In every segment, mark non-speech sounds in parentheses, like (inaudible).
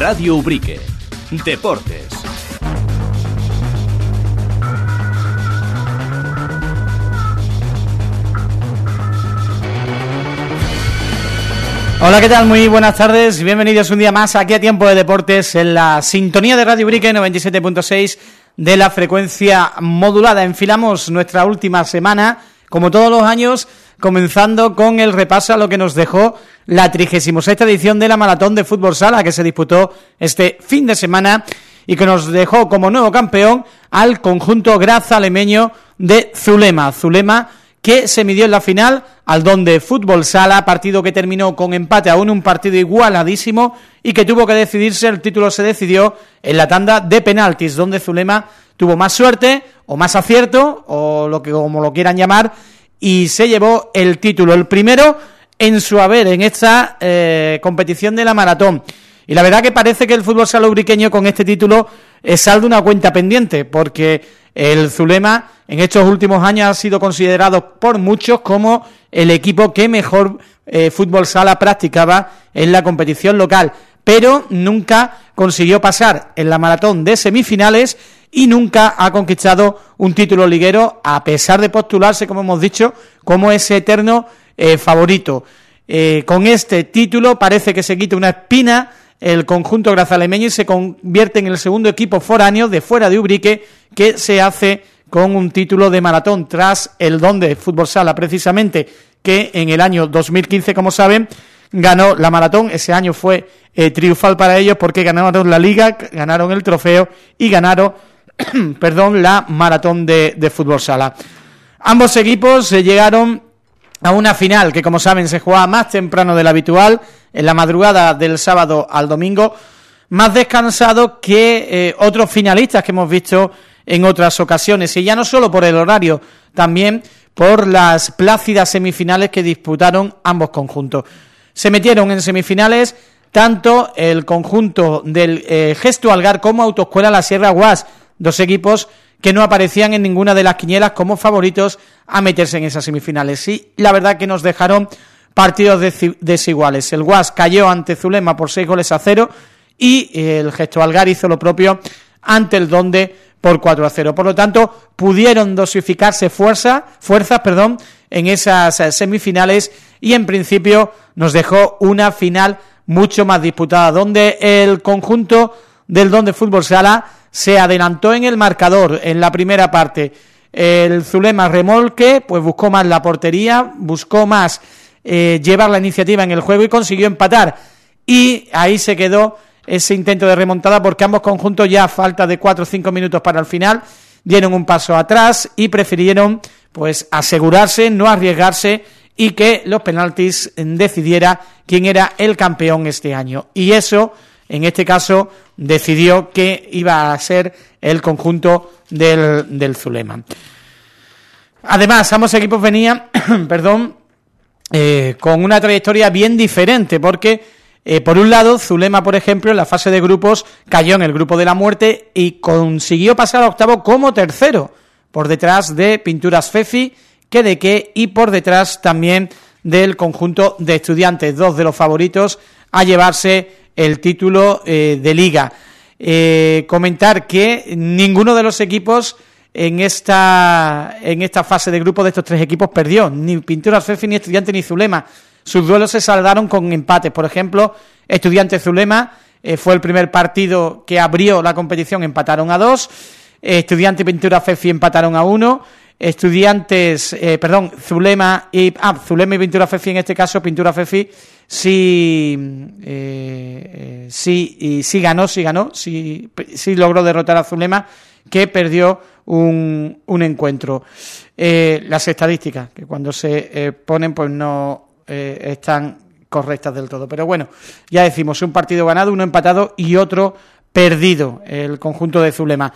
Radio Ubrique. Deportes. Hola, ¿qué tal? Muy buenas tardes. Bienvenidos un día más aquí a Tiempo de Deportes en la sintonía de Radio Ubrique 97.6 de la frecuencia modulada. Enfilamos nuestra última semana, como todos los años, comenzando con el repaso a lo que nos dejó la 36 edición de la Maratón de Fútbol Sala que se disputó este fin de semana y que nos dejó como nuevo campeón al conjunto grazalemeño de Zulema. Zulema que se midió en la final al don de Fútbol Sala, partido que terminó con empate aún, un partido igualadísimo y que tuvo que decidirse, el título se decidió en la tanda de penaltis, donde Zulema tuvo más suerte o más acierto, o lo que como lo quieran llamar, y se llevó el título, el primero en su haber en esta eh, competición de la maratón. Y la verdad que parece que el fútbol salubriqueño con este título es saldo una cuenta pendiente, porque el Zulema en estos últimos años ha sido considerado por muchos como el equipo que mejor eh, fútbol sala practicaba en la competición local, pero nunca consiguió pasar en la maratón de semifinales y nunca ha conquistado un título liguero a pesar de postularse, como hemos dicho, como ese eterno eh, favorito. Eh, con este título parece que se quita una espina el conjunto grazalemeño y se convierte en el segundo equipo foráneo de fuera de Ubrique que se hace con un título de maratón tras el don de fútbol sala precisamente que en el año 2015, como saben, ganó la maratón, ese año fue eh, triunfal para ellos porque ganaron la liga, ganaron el trofeo y ganaron (clears throat) perdón, la maratón de, fútbol sala. Ambos equipos eh, llegaron a una final que, como saben, se jugaba más temprano de lo habitual, en la madrugada del sábado al domingo, más descansado que eh, otros finalistas que hemos visto en otras ocasiones, y ya no solo por el horario, también por las plácidas semifinales que disputaron ambos conjuntos. Se metieron en semifinales tanto el conjunto del eh, Gesto Algar como Autoescuela La Sierra Guas, dos equipos que no aparecían en ninguna de las quinielas como favoritos a meterse en esas semifinales. Sí, la verdad que nos dejaron partidos desiguales. El Guas cayó ante Zulema por seis goles a cero y el Gesto Algar hizo lo propio ante el Donde por 4 a 0. Por lo tanto, pudieron dosificarse fuerza, fuerzas perdón, en esas eh, semifinales y en principio nos dejó una final mucho más disputada, donde el conjunto del Donde Fútbol Sala se adelantó en el marcador en la primera parte. El Zulema remolque, pues buscó más la portería, buscó más eh, llevar la iniciativa en el juego y consiguió empatar. Y ahí se quedó ese intento de remontada porque ambos conjuntos ya a falta de 4 o 5 minutos para el final dieron un paso atrás y prefirieron pues asegurarse, no arriesgarse y que los penaltis decidiera quién era el campeón este año. Y eso, en este caso, decidió que iba a ser el conjunto del, del Zulema. Además, ambos equipos venían, (clears throat) perdón, eh, con una trayectoria bien diferente, porque eh, por un lado, Zulema, por ejemplo, en la fase de grupos cayó en el grupo de la muerte y consiguió pasar a octavo como tercero, por detrás de Pinturas Fefi, que de qué y por detrás también del conjunto de estudiantes, dos de los favoritos a llevarse el título eh, de Liga. Eh, comentar que ninguno de los equipos en esta en esta fase de grupo de estos tres equipos perdió, ni Pinturas Fefi, ni Estudiante, ni Zulema. Sus duelos se saldaron con empates. Por ejemplo, Estudiante Zulema eh, fue el primer partido que abrió la competición, empataron a dos. Estudiante Pintura Fefi empataron a uno. Estudiantes, perdón, Zulema y ah, Zulema y Pintura Fefi en este caso, Pintura Fefi sí eh, sí y sí ganó, sí ganó, sí, sí logró derrotar a Zulema que perdió un, un encuentro. las estadísticas, que cuando se ponen pues no están correctas del todo. Pero bueno, ya decimos, un partido ganado, uno empatado y otro perdido, el conjunto de Zulema.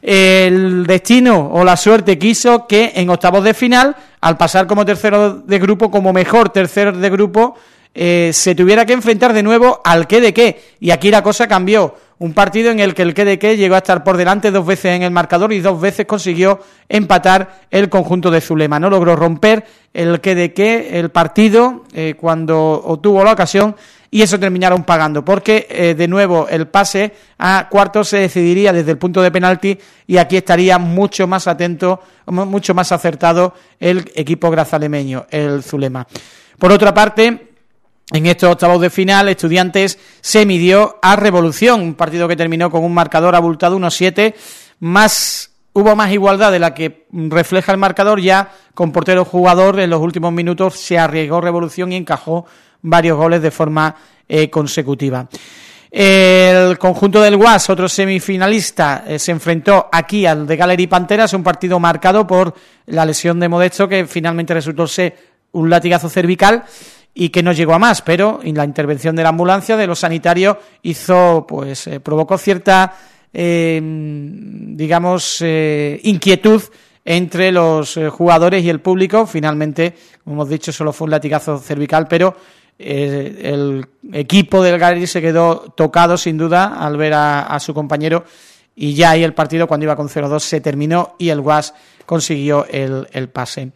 El destino o la suerte quiso que en octavos de final, al pasar como tercero de grupo, como mejor tercero de grupo, eh, se tuviera que enfrentar de nuevo al qué de qué. Y aquí la cosa cambió. un partido en el que el que llegó a estar por delante dos veces en el marcador y dos veces consiguió empatar el conjunto de Zulema. No logró romper el que el partido eh, cuando obtuvo la ocasión y eso terminaron pagando, porque eh, de nuevo el pase a cuartos se decidiría desde el punto de penalti y aquí estaría mucho más atento, mucho más acertado el equipo grazalemeño, el Zulema. Por otra parte, en estos octavos de final, Estudiantes se midió a Revolución, un partido que terminó con un marcador abultado 1-7, más hubo más igualdad de la que refleja el marcador ya con portero jugador. En los últimos minutos se arriesgó Revolución y encajó varios goles de forma eh, consecutiva. El conjunto del Guas, otro semifinalista, eh, se enfrentó aquí al de Gallery Panteras, un partido marcado por la lesión de Modesto que finalmente resultó ser un latigazo cervical y que no llegó a más, pero en la intervención de la ambulancia, de los sanitarios, hizo, pues, eh, provocó cierta, eh, digamos, eh, inquietud entre los jugadores y el público. Finalmente, como hemos dicho, solo fue un latigazo cervical, pero el equipo del Gary se quedó tocado, sin duda, al ver a, su compañero y ya ahí el partido, cuando iba con 0-2, se terminó y el Guas consiguió el pase.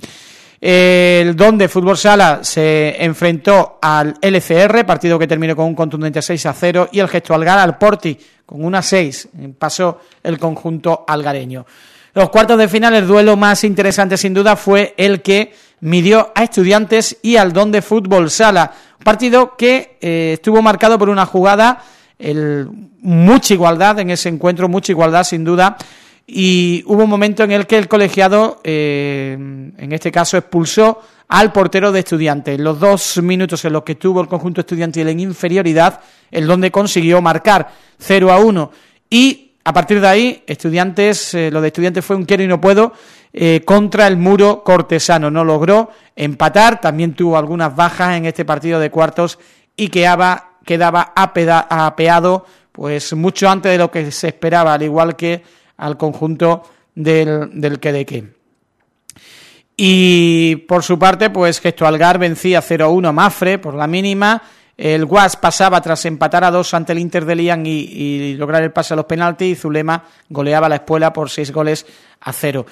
El Don de Fútbol Sala se enfrentó al LCR, partido que terminó con un contundente 6 a 0, y el Gesto Algar al Porti, con una 6, pasó el conjunto algareño. Los cuartos de final, el duelo más interesante sin duda fue el que midió a Estudiantes y al Don de Fútbol Sala, partido que eh, estuvo marcado por una jugada, el, mucha igualdad en ese encuentro, mucha igualdad sin duda, y hubo un momento en el que el colegiado, eh, en este caso, expulsó al portero de Estudiantes. Los dos minutos en los que tuvo el conjunto estudiantil en inferioridad, el donde consiguió marcar 0 a 1. Y a partir de ahí, Estudiantes, eh, lo de Estudiantes fue un quiero y no puedo eh, contra el muro cortesano. No logró empatar, también tuvo algunas bajas en este partido de cuartos y quedaba, quedaba apeado pues mucho antes de lo que se esperaba, al igual que al conjunto del, del Quedeque. Y por su parte, pues Gesto Algar vencía 0-1 a Mafre por la mínima. El Guas pasaba tras empatar a dos ante el Inter de Lian y, lograr el pase a los penaltis. Y Zulema goleaba la espuela por seis goles a cero.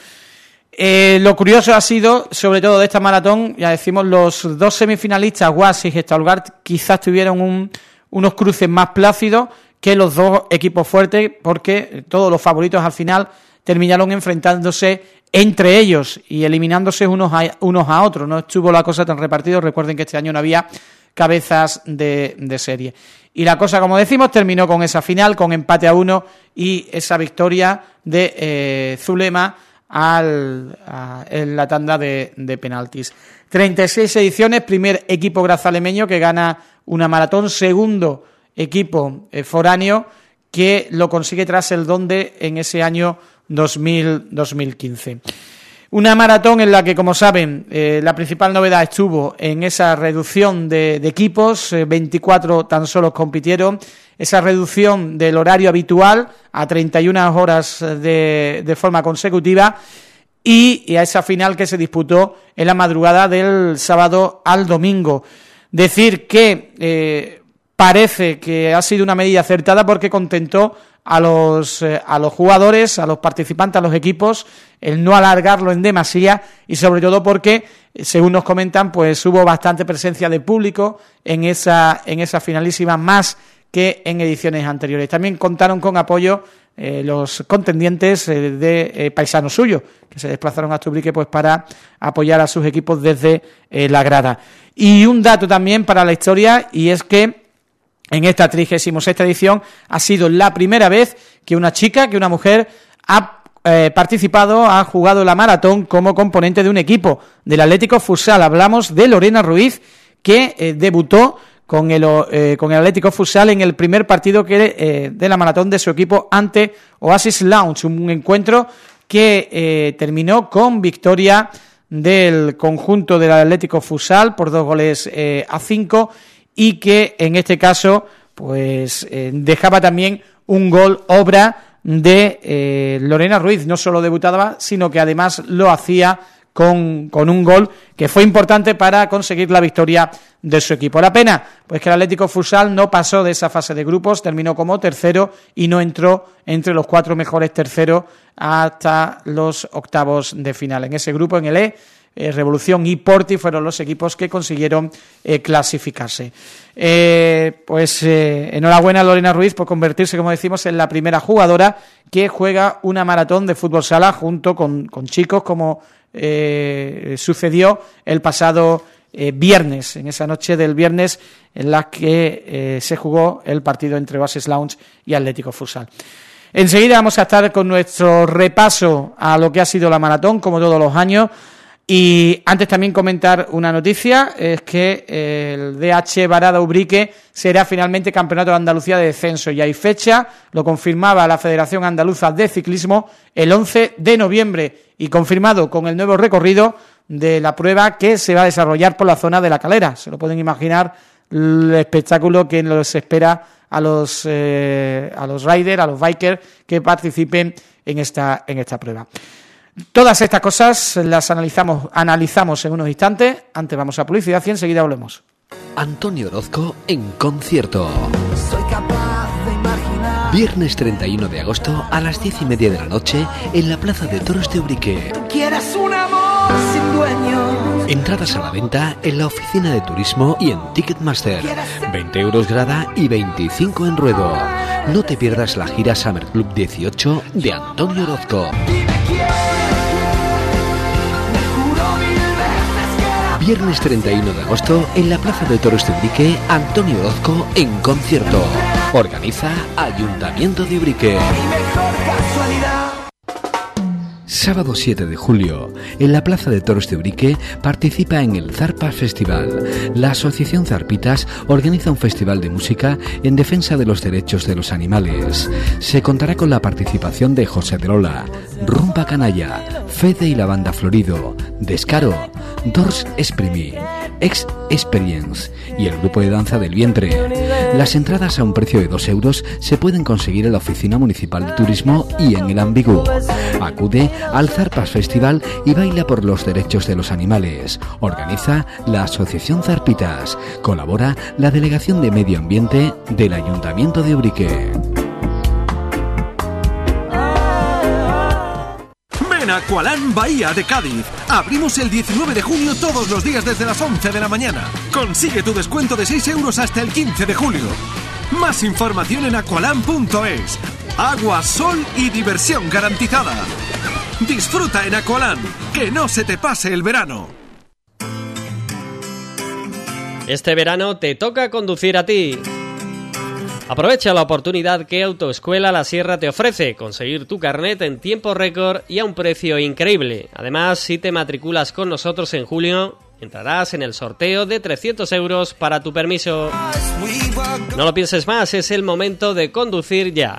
Eh, lo curioso ha sido, sobre todo de esta maratón, ya decimos, los dos semifinalistas, Guas y Gesto Algar, quizás tuvieron unos cruces más plácidos, que los dos equipos fuertes, porque todos los favoritos al final terminaron enfrentándose entre ellos y eliminándose unos a, unos a otros. No estuvo la cosa tan repartida. Recuerden que este año no había cabezas de, serie. Y la cosa, como decimos, terminó con esa final, con empate a uno y esa victoria de eh, Zulema al, en la tanda de, de penaltis. 36 ediciones, primer equipo grazalemeño que gana una maratón, segundo equipo eh, foráneo que lo consigue tras el Donde en ese año 2000, 2015. Una maratón en la que, como saben, eh, la principal novedad estuvo en esa reducción de, equipos, 24 eh, tan solo compitieron, esa reducción del horario habitual a 31 horas de, de forma consecutiva y, a esa final que se disputó en la madrugada del sábado al domingo. Decir que parece que ha sido una medida acertada porque contentó a los, eh, a los jugadores, a los participantes, a los equipos, el no alargarlo en demasía y sobre todo porque, según nos comentan, pues hubo bastante presencia de público en esa, en esa finalísima, más que en ediciones anteriores. También contaron con apoyo eh, los contendientes eh, de paisanos suyos, que se desplazaron a Tubrique pues para apoyar a sus equipos desde la grada. Y un dato también para la historia, y es que en esta 36 edición ha sido la primera vez que una chica, que una mujer ha eh, participado, ha jugado la maratón como componente de un equipo del Atlético Futsal. Hablamos de Lorena Ruiz, que eh, debutó con el, eh, con el Atlético Futsal en el primer partido que de la maratón de su equipo ante Oasis Lounge, un encuentro que terminó con victoria del conjunto del Atlético Futsal por dos goles a cinco y que en este caso pues eh, dejaba también un gol obra de eh, Lorena Ruiz, no solo debutaba, sino que además lo hacía con, con un gol que fue importante para conseguir la victoria de su equipo. La pena, pues que el Atlético Futsal no pasó de esa fase de grupos, terminó como tercero y no entró entre los cuatro mejores terceros hasta los octavos de final. En ese grupo, en el E, eh, Revolución y Porti fueron los equipos que consiguieron eh, clasificarse. Eh, pues enhorabuena a Lorena Ruiz por convertirse, como decimos, en la primera jugadora que juega una maratón de fútbol sala junto con, con chicos como sucedió el pasado viernes, en esa noche del viernes en la que se jugó el partido entre Bases Lounge y Atlético Futsal. Enseguida vamos a estar con nuestro repaso a lo que ha sido la maratón, como todos los años, y antes también comentar una noticia, es que el DH Varada Ubrique será finalmente Campeonato de Andalucía de Descenso. Y hay fecha, lo confirmaba la Federación Andaluza de Ciclismo el 11 de noviembre y confirmado con el nuevo recorrido de la prueba que se va a desarrollar por la zona de la calera. Se lo pueden imaginar el espectáculo que nos espera a los, eh, a los riders, a los bikers que participen en esta, en esta prueba. Todas estas cosas las analizamos, analizamos en unos instantes. Antes vamos a publicidad y enseguida volvemos. Antonio Orozco en concierto. Viernes 31 de agosto a las 10 y media de la noche en la Plaza de Toros de Ubrique. Quieras un amor sin dueño. Entradas a la venta en la oficina de turismo y en Ticketmaster. 20 euros grada y 25 en ruedo. No te pierdas la gira Summer Club 18 de Antonio Orozco. Viernes 31 de agosto en la Plaza de Toros de Ubrique, Antonio Orozco en concierto. Organiza Ayuntamiento de Ubrique. Sábado 7 de julio, en la Plaza de Toros de Urique, participa en el Zarpas Festival. La Asociación Zarpitas organiza un festival de música en defensa de los derechos de los animales. Se contará con la participación de José de Lola, Rumba Canalla, Fede y la Banda Florido, Descaro, Dors Esprimi, Ex Experience y el grupo de danza del vientre. Las entradas a un precio de 2 euros se pueden conseguir en la Oficina Municipal de Turismo y en el Ambigu. Acude al Zarpas Festival y baila por los derechos de los animales. Organiza la Asociación Zarpitas. Colabora la Delegación de Medio Ambiente del Ayuntamiento de Urique. En Aqualán Bahía de Cádiz. Abrimos el 19 de junio todos los días desde las 11 de la mañana. Consigue tu descuento de 6 euros hasta el 15 de julio. Más información en aqualan.es. Agua, sol y diversión garantizada. Disfruta en Aqualán. Que no se te pase el verano. Este verano te toca conducir a ti. Aprovecha la oportunidad que Autoescuela La Sierra te ofrece, conseguir tu carnet en tiempo récord y a un precio increíble. Además, si te matriculas con nosotros en julio, entrarás en el sorteo de 300 euros para tu permiso. No lo pienses más, es el momento de conducir ya.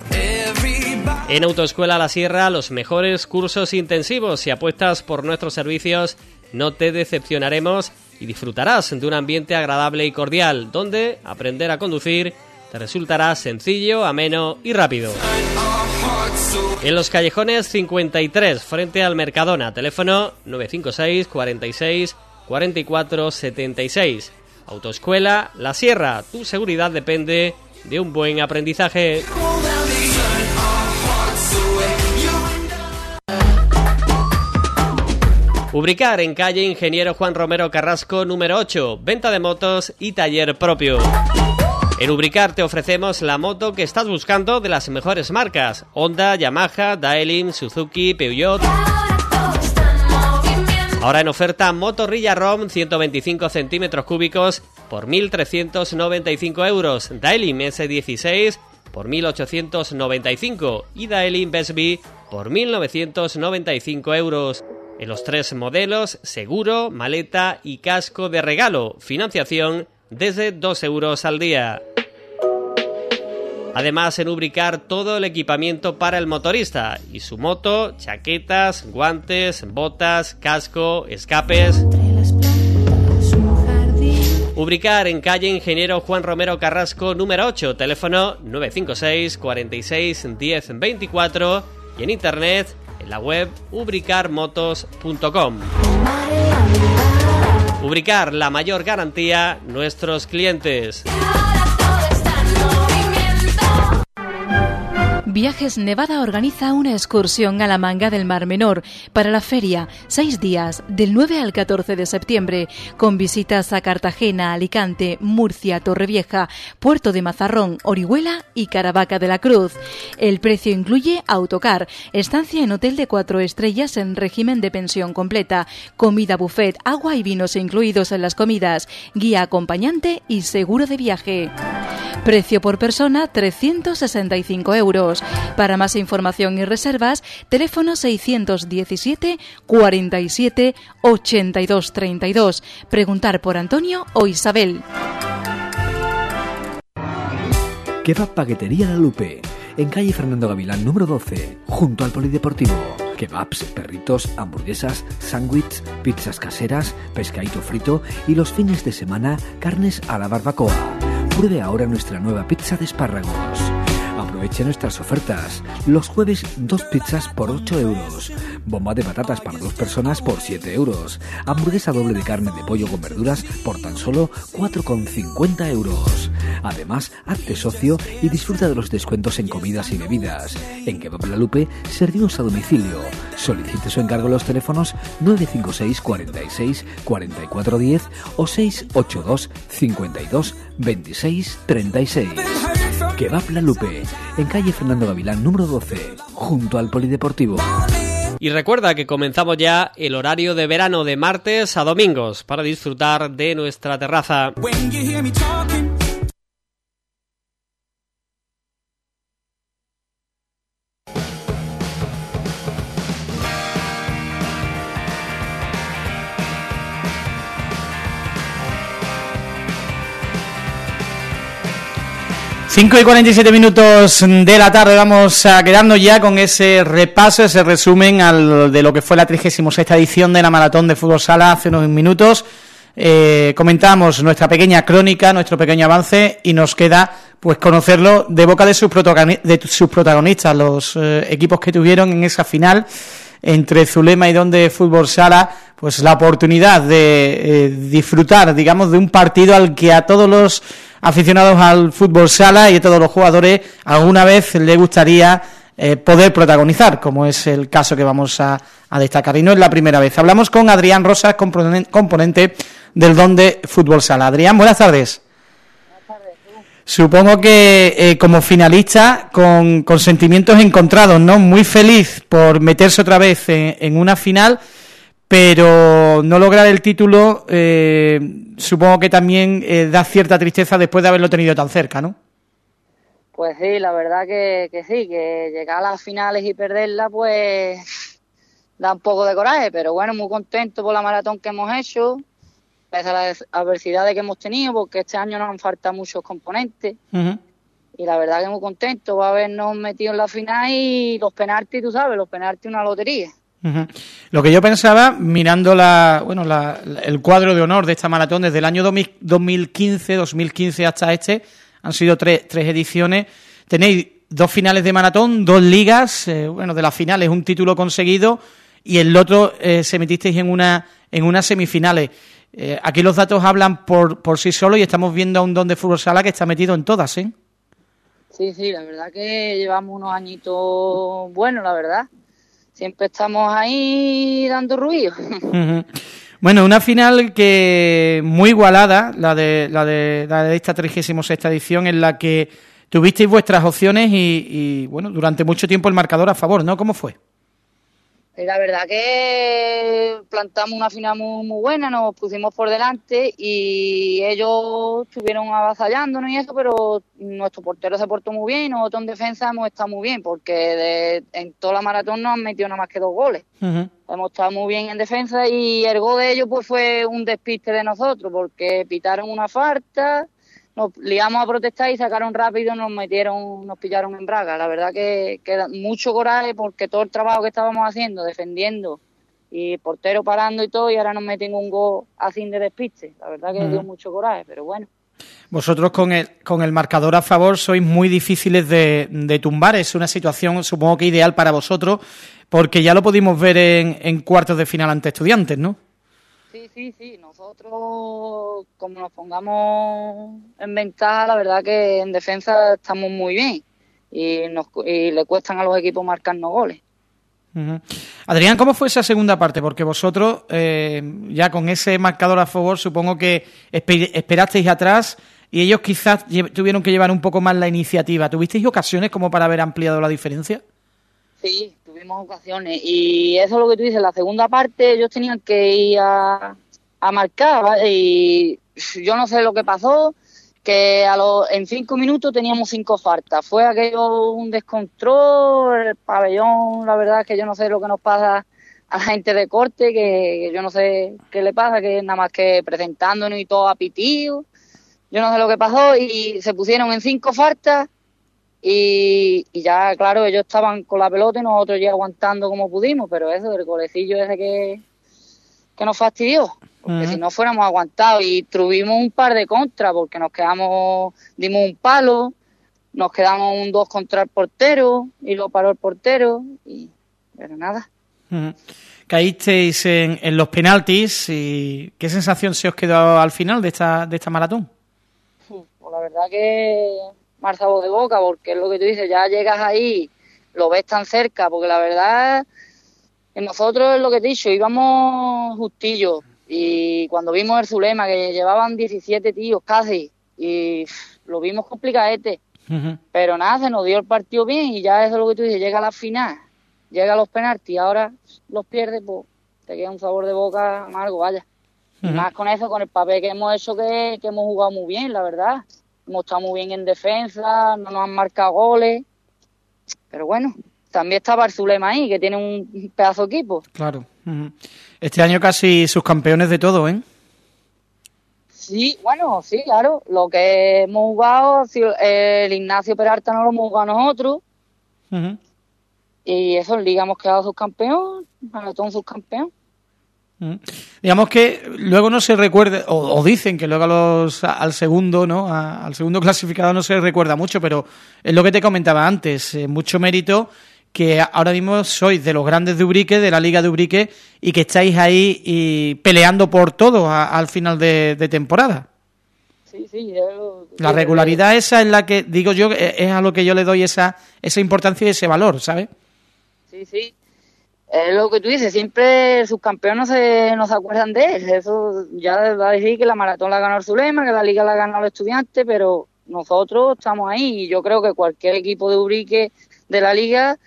En Autoescuela La Sierra, los mejores cursos intensivos. Si apuestas por nuestros servicios, no te decepcionaremos y disfrutarás de un ambiente agradable y cordial, donde aprender a conducir te resultará sencillo, ameno y rápido. En los callejones 53, frente al Mercadona, teléfono 956 46 44 76. Autoescuela La Sierra, tu seguridad depende de un buen aprendizaje. Ubricar en calle Ingeniero Juan Romero Carrasco número 8, venta de motos y taller propio. En Ubricar te ofrecemos la moto que estás buscando de las mejores marcas: Honda, Yamaha, Daelin, Suzuki, Peugeot. Ahora en oferta Motorrilla ROM 125 centímetros cúbicos por 1.395 euros. Daelin S16 por 1.895 y Daelin Besby por 1.995 euros. En los tres modelos, seguro, maleta y casco de regalo. Financiación desde 2 euros al día. Además, en Ubricar todo el equipamiento para el motorista y su moto, chaquetas, guantes, botas, casco, escapes. Ubricar en calle Ingeniero Juan Romero Carrasco número 8, teléfono 956 46 10 24 y en internet la web ubricarmotos.com. Ubricar, la mayor garantía, nuestros clientes. Viajes Nevada organiza una excursión a la manga del Mar Menor para la feria, seis días, del 9 al 14 de septiembre, con visitas a Cartagena, Alicante, Murcia, Torrevieja, Puerto de Mazarrón, Orihuela y Caravaca de la Cruz. El precio incluye autocar, estancia en hotel de cuatro estrellas en régimen de pensión completa, comida buffet, agua y vinos incluidos en las comidas, guía acompañante y seguro de viaje. Precio por persona 365 euros. Para más información y reservas, teléfono 617 47 82 32. Preguntar por Antonio o Isabel. Kebab Paquetería La Lupe, en calle Fernando Gavilán número 12, junto al Polideportivo. Kebabs, perritos, hamburguesas, sándwiches, pizzas caseras, pescadito frito y los fines de semana carnes a la barbacoa. Pruebe ahora nuestra nueva pizza de espárragos. Aproveche nuestras ofertas. Los jueves, dos pizzas por 8 euros. Bomba de patatas para dos personas por 7 euros. Hamburguesa doble de carne de pollo con verduras por tan solo 4,50 euros. Además, hazte socio y disfruta de los descuentos en comidas y bebidas. En Kebab La Lupe servimos a domicilio. Solicite su encargo en los teléfonos 956 46 44 10 o 682 52 26 36. Kebab La Lupe, en calle Fernando Gavilán número 12, junto al Polideportivo. Y recuerda que comenzamos ya el horario de verano de martes a domingos para disfrutar de nuestra terraza. 5 y 47 minutos de la tarde vamos a quedarnos ya con ese repaso, ese resumen al, de lo que fue la 36 edición de la Maratón de Fútbol Sala hace unos minutos. Eh, comentamos nuestra pequeña crónica, nuestro pequeño avance y nos queda pues conocerlo de boca de sus, protagoni- de sus protagonistas, los eh, equipos que tuvieron en esa final entre Zulema y Donde Fútbol Sala, pues la oportunidad de eh, disfrutar, digamos, de un partido al que a todos los aficionados al fútbol sala y a todos los jugadores alguna vez le gustaría eh, poder protagonizar, como es el caso que vamos a, a destacar. Y no es la primera vez. Hablamos con Adrián Rosas, componen- componente del Donde Fútbol Sala. Adrián, buenas tardes. Supongo que eh, como finalista con, sentimientos encontrados, ¿no? Muy feliz por meterse otra vez en una final, pero no lograr el título eh, supongo que también eh, da cierta tristeza después de haberlo tenido tan cerca, ¿no? Pues sí, la verdad que, que sí, que llegar a las finales y perderla, pues da un poco de coraje, pero bueno, muy contento por la maratón que hemos hecho, pese a las adversidades que hemos tenido, porque este año nos han faltado muchos componentes, y la verdad que muy contento por habernos metido en la final y los penaltis, tú sabes, los penaltis una lotería. Lo que yo pensaba, mirando la, bueno, la- el cuadro de honor de esta maratón desde el año 2000 2015, 2015 hasta este, han sido tres, tres ediciones. Tenéis dos finales de maratón, dos ligas, eh, bueno, de las finales un título conseguido y el otro eh, se metisteis en una en unas semifinales. Eh, aquí los datos hablan por, por sí solos y estamos viendo a un don de fútbol sala que está metido en todas, ¿eh? Sí, sí, la verdad que llevamos unos añitos buenos, la verdad. Siempre estamos ahí dando ruido. (laughs) Bueno, una final que muy igualada, la de la de, la de esta 36 edición, en la que tuvisteis vuestras opciones y, y, bueno, durante mucho tiempo el marcador a favor, ¿no? ¿Cómo fue? La verdad que plantamos una final muy, muy buena, nos pusimos por delante y ellos estuvieron avasallándonos y eso, pero nuestro portero se portó muy bien y nosotros en defensa hemos estado muy bien porque de- en toda la maratón no han metido nada más que dos goles. Hemos estado muy bien en defensa y el gol de ellos pues fue un despiste de nosotros porque pitaron una falta, nos liamos a protestar y sacaron rápido, nos metieron, nos pillaron en braga. La verdad que, que da mucho coraje porque todo el trabajo que estábamos haciendo, defendiendo y portero parando y todo, y ahora nos meten un gol así de despiste. La verdad que Ujú. dio mucho coraje, pero bueno. Vosotros con el, con el marcador a favor sois muy difíciles de, de tumbar. Es una situación, supongo que ideal para vosotros, porque ya lo pudimos ver en, en cuartos de final ante estudiantes, ¿no? Sí, sí, sí. Nosotros, como nos pongamos en ventaja, la verdad que en defensa estamos muy bien y, nos, y le cuestan a los equipos marcarnos goles. Ujú. Adrián, ¿cómo fue esa segunda parte? Porque vosotros, eh, ya con ese marcador a favor, supongo que espe- esperasteis atrás y ellos quizás tuvieron que llevar un poco más la iniciativa. ¿Tuvisteis ocasiones como para haber ampliado la diferencia? Sí, ocasiones. Y eso es lo que tú dices, la segunda parte ellos tenían que ir a, a marcar. Y yo no sé lo que pasó, que a los, en cinco minutos teníamos cinco faltas. Fue aquello un descontrol, el pabellón, la verdad es que yo no sé lo que nos pasa a la gente de corte, que, yo no sé qué le pasa, que nada más que presentándonos y todo a pitío. Yo no sé lo que pasó y se pusieron en cinco faltas y, y ya, claro, ellos estaban con la pelota y nosotros ya aguantando como pudimos, pero eso, el golecillo ese que, que nos fastidió, porque Ujú. si no fuéramos aguantados y tuvimos un par de contras, porque nos quedamos, dimos un palo, nos quedamos un dos contra el portero y lo paró el portero, y, pero nada. Caísteis en, en los penaltis y ¿qué sensación se os quedó al final de esta, de esta maratón? Pues la verdad que mal sabor de boca, porque es lo que tú dices, ya llegas ahí, lo ves tan cerca, porque la verdad, nosotros es lo que te he dicho, íbamos justillos, y cuando vimos el Zulema, que llevaban 17 tíos casi, y lo vimos complicadete, pero nada, se nos dio el partido bien, y ya eso es lo que tú dices, llega a la final, llega a los penaltis, ahora los pierdes, pues te queda un sabor de boca amargo, vaya. Más con eso, con el papel que hemos hecho, que, que hemos jugado muy bien, la verdad. Hemos estado muy bien en defensa, no nos han marcado goles. Pero bueno, también estaba el Zulema ahí, que tiene un pedazo de equipo. Claro. Este año casi sus campeones de todo, ¿eh? Sí, bueno, sí, claro. Lo que hemos jugado, sido- el Ignacio Peralta no lo hemos jugado nosotros. Ujú. Y eso, en Liga hemos quedado subcampeón, maratón subcampeón. Mm. Digamos que luego no se recuerda, o, o dicen que luego a los, al segundo, ¿no? A- al segundo (laughs) clasificado no se recuerda mucho, pero es lo que te comentaba antes, eh, mucho mérito que ahora mismo sois de los grandes de Ubrique, de la Liga de Ubrique, y que estáis ahí y peleando por todo a- al final de, de temporada. Sí, sí. La regularidad esa es la que, digo yo, eh, es a lo que yo le doy esa, esa importancia y ese valor, ¿sabes? Sí, sí. Es lo que tú dices, siempre el subcampeón no se, no se acuerdan de él. Eso ya va a decir que la maratón la ganó el Zulema, que la liga la ganó el estudiante, pero nosotros estamos ahí y yo creo que cualquier equipo de Urique de la liga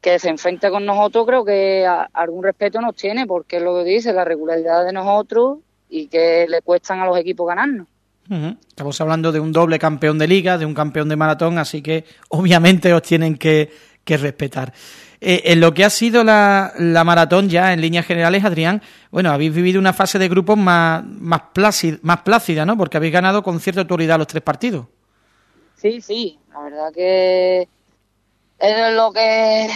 que se enfrente con nosotros, creo que algún respeto nos tiene, porque es lo que dice, la regularidad de nosotros y que le cuestan a los equipos ganarnos. Estamos hablando de un doble campeón de liga, de un campeón de maratón, así que obviamente os tienen que, que respetar. Eh, en lo que ha sido la, la maratón ya en líneas generales, Adrián, bueno, habéis vivido una fase de grupos más, más, plácida, más plácida, ¿no? Porque habéis ganado con cierta autoridad los tres partidos. Sí, sí, la verdad que es lo que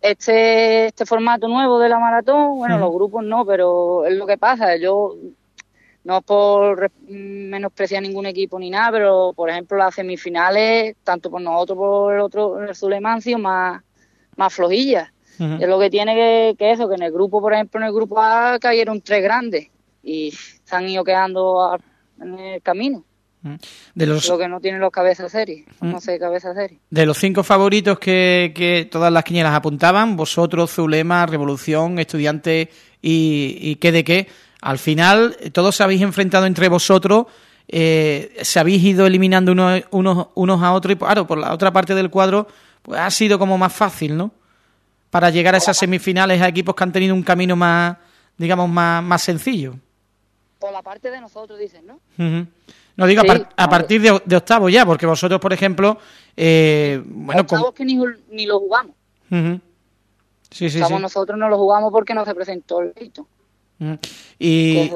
este este formato nuevo de la maratón, bueno, los grupos no, pero es lo que pasa, yo no es por re- menospreciar ningún equipo ni nada, pero por ejemplo las semifinales, tanto por nosotros por el otro, el sido más, más flojillas. Es lo que tiene que, que eso, que en el grupo, por ejemplo, en el grupo A cayeron tres grandes y se han ido quedando a- en el camino. De los, Lo que no tienen los cabezas series, no sé, cabezas series. de los cinco favoritos que, que todas las quinielas apuntaban, vosotros, Zulema, Revolución, Estudiante y, y qué de qué, al final todos se habéis enfrentado entre vosotros, eh, se habéis ido eliminando unos, unos, unos a otros y claro, por la otra parte del cuadro pues ha sido como más fácil, ¿no? Para llegar a esas semifinales a equipos que han tenido un camino más, digamos, más, más sencillo. Por la parte de nosotros, dicen, ¿no? No digo a, par- partir de, de octavo ya, porque vosotros, por ejemplo, eh, bueno, con- Octavos que ni, ni lo jugamos. Sí, sí, Octavos sí. nosotros no lo jugamos porque no se presentó el. Ujú. Y,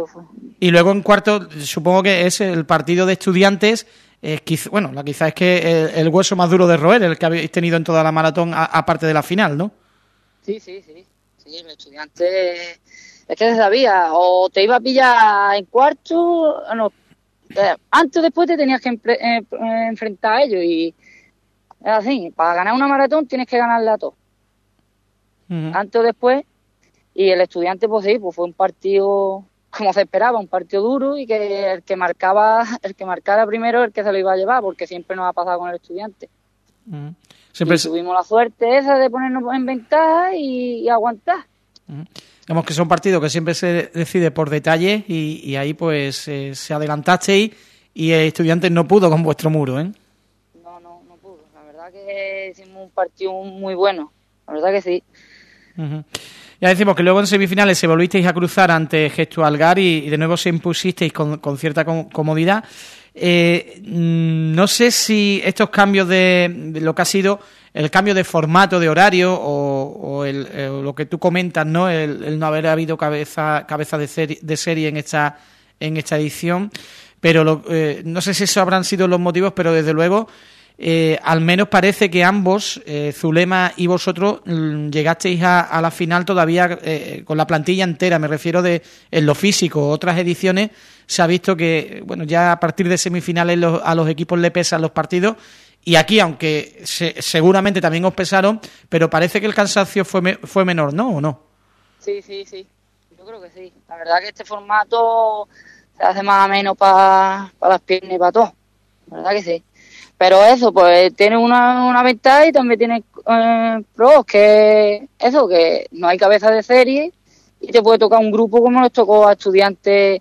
y luego en cuarto, supongo que es el partido de estudiantes. Eh, quiz- bueno, la quizá es que el, el hueso más duro de roer, el que habéis tenido en toda la maratón, aparte de la final, ¿no? Sí, sí, sí. Sí, el estudiante. Es que sabía, o te iba a pillar en cuarto, no, Eh, antes o después te tenías que eh, enfrentar a ellos y es así, para ganar una maratón tienes que ganarla a todos, antes o después, y el estudiante pues sí, pues fue un partido como se esperaba, un partido duro y que el que marcaba, el que marcara primero el que se lo iba a llevar, porque siempre nos ha pasado con el estudiante. Ujú. Siempre Y tuvimos la suerte esa de ponernos en ventaja y, y aguantar. Digamos que son partidos que siempre se decide por detalles y, y ahí pues eh, se adelantasteis y el estudiante no pudo con vuestro muro, ¿eh? No, no, no pudo. La verdad que hicimos un partido muy bueno. La verdad que sí. Ya decimos que luego en semifinales se volvisteis a cruzar ante Gesto Algar y, de nuevo se impusisteis con, cierta com- comodidad. Eh, mm, no sé si estos cambios de, lo que ha sido el cambio de formato de horario o, el- eh, lo que tú comentas, ¿no? El, el no haber habido cabeza de de serie en esta en esta edición, pero lo- eh, no sé si eso habrán sido los motivos, pero desde luego eh, al menos parece que ambos, eh, Zulema y vosotros, mm, llegasteis a, la final todavía eh, con la plantilla entera, me refiero de en lo físico. Otras ediciones se ha visto que, bueno, ya a partir de semifinales los- a los equipos le pesan los partidos y aquí, aunque se- seguramente también os pesaron, pero parece que el cansancio fue, me- fue menor, ¿no? ¿O no? Sí, sí, sí. Yo creo que sí. La verdad que este formato se hace más o menos para las piernas y para todo. La verdad que sí. Pero eso, pues tiene una, una ventaja y también tiene eh, pros, que eso, que no hay cabeza de serie y te puede tocar un grupo como nos tocó a estudiantes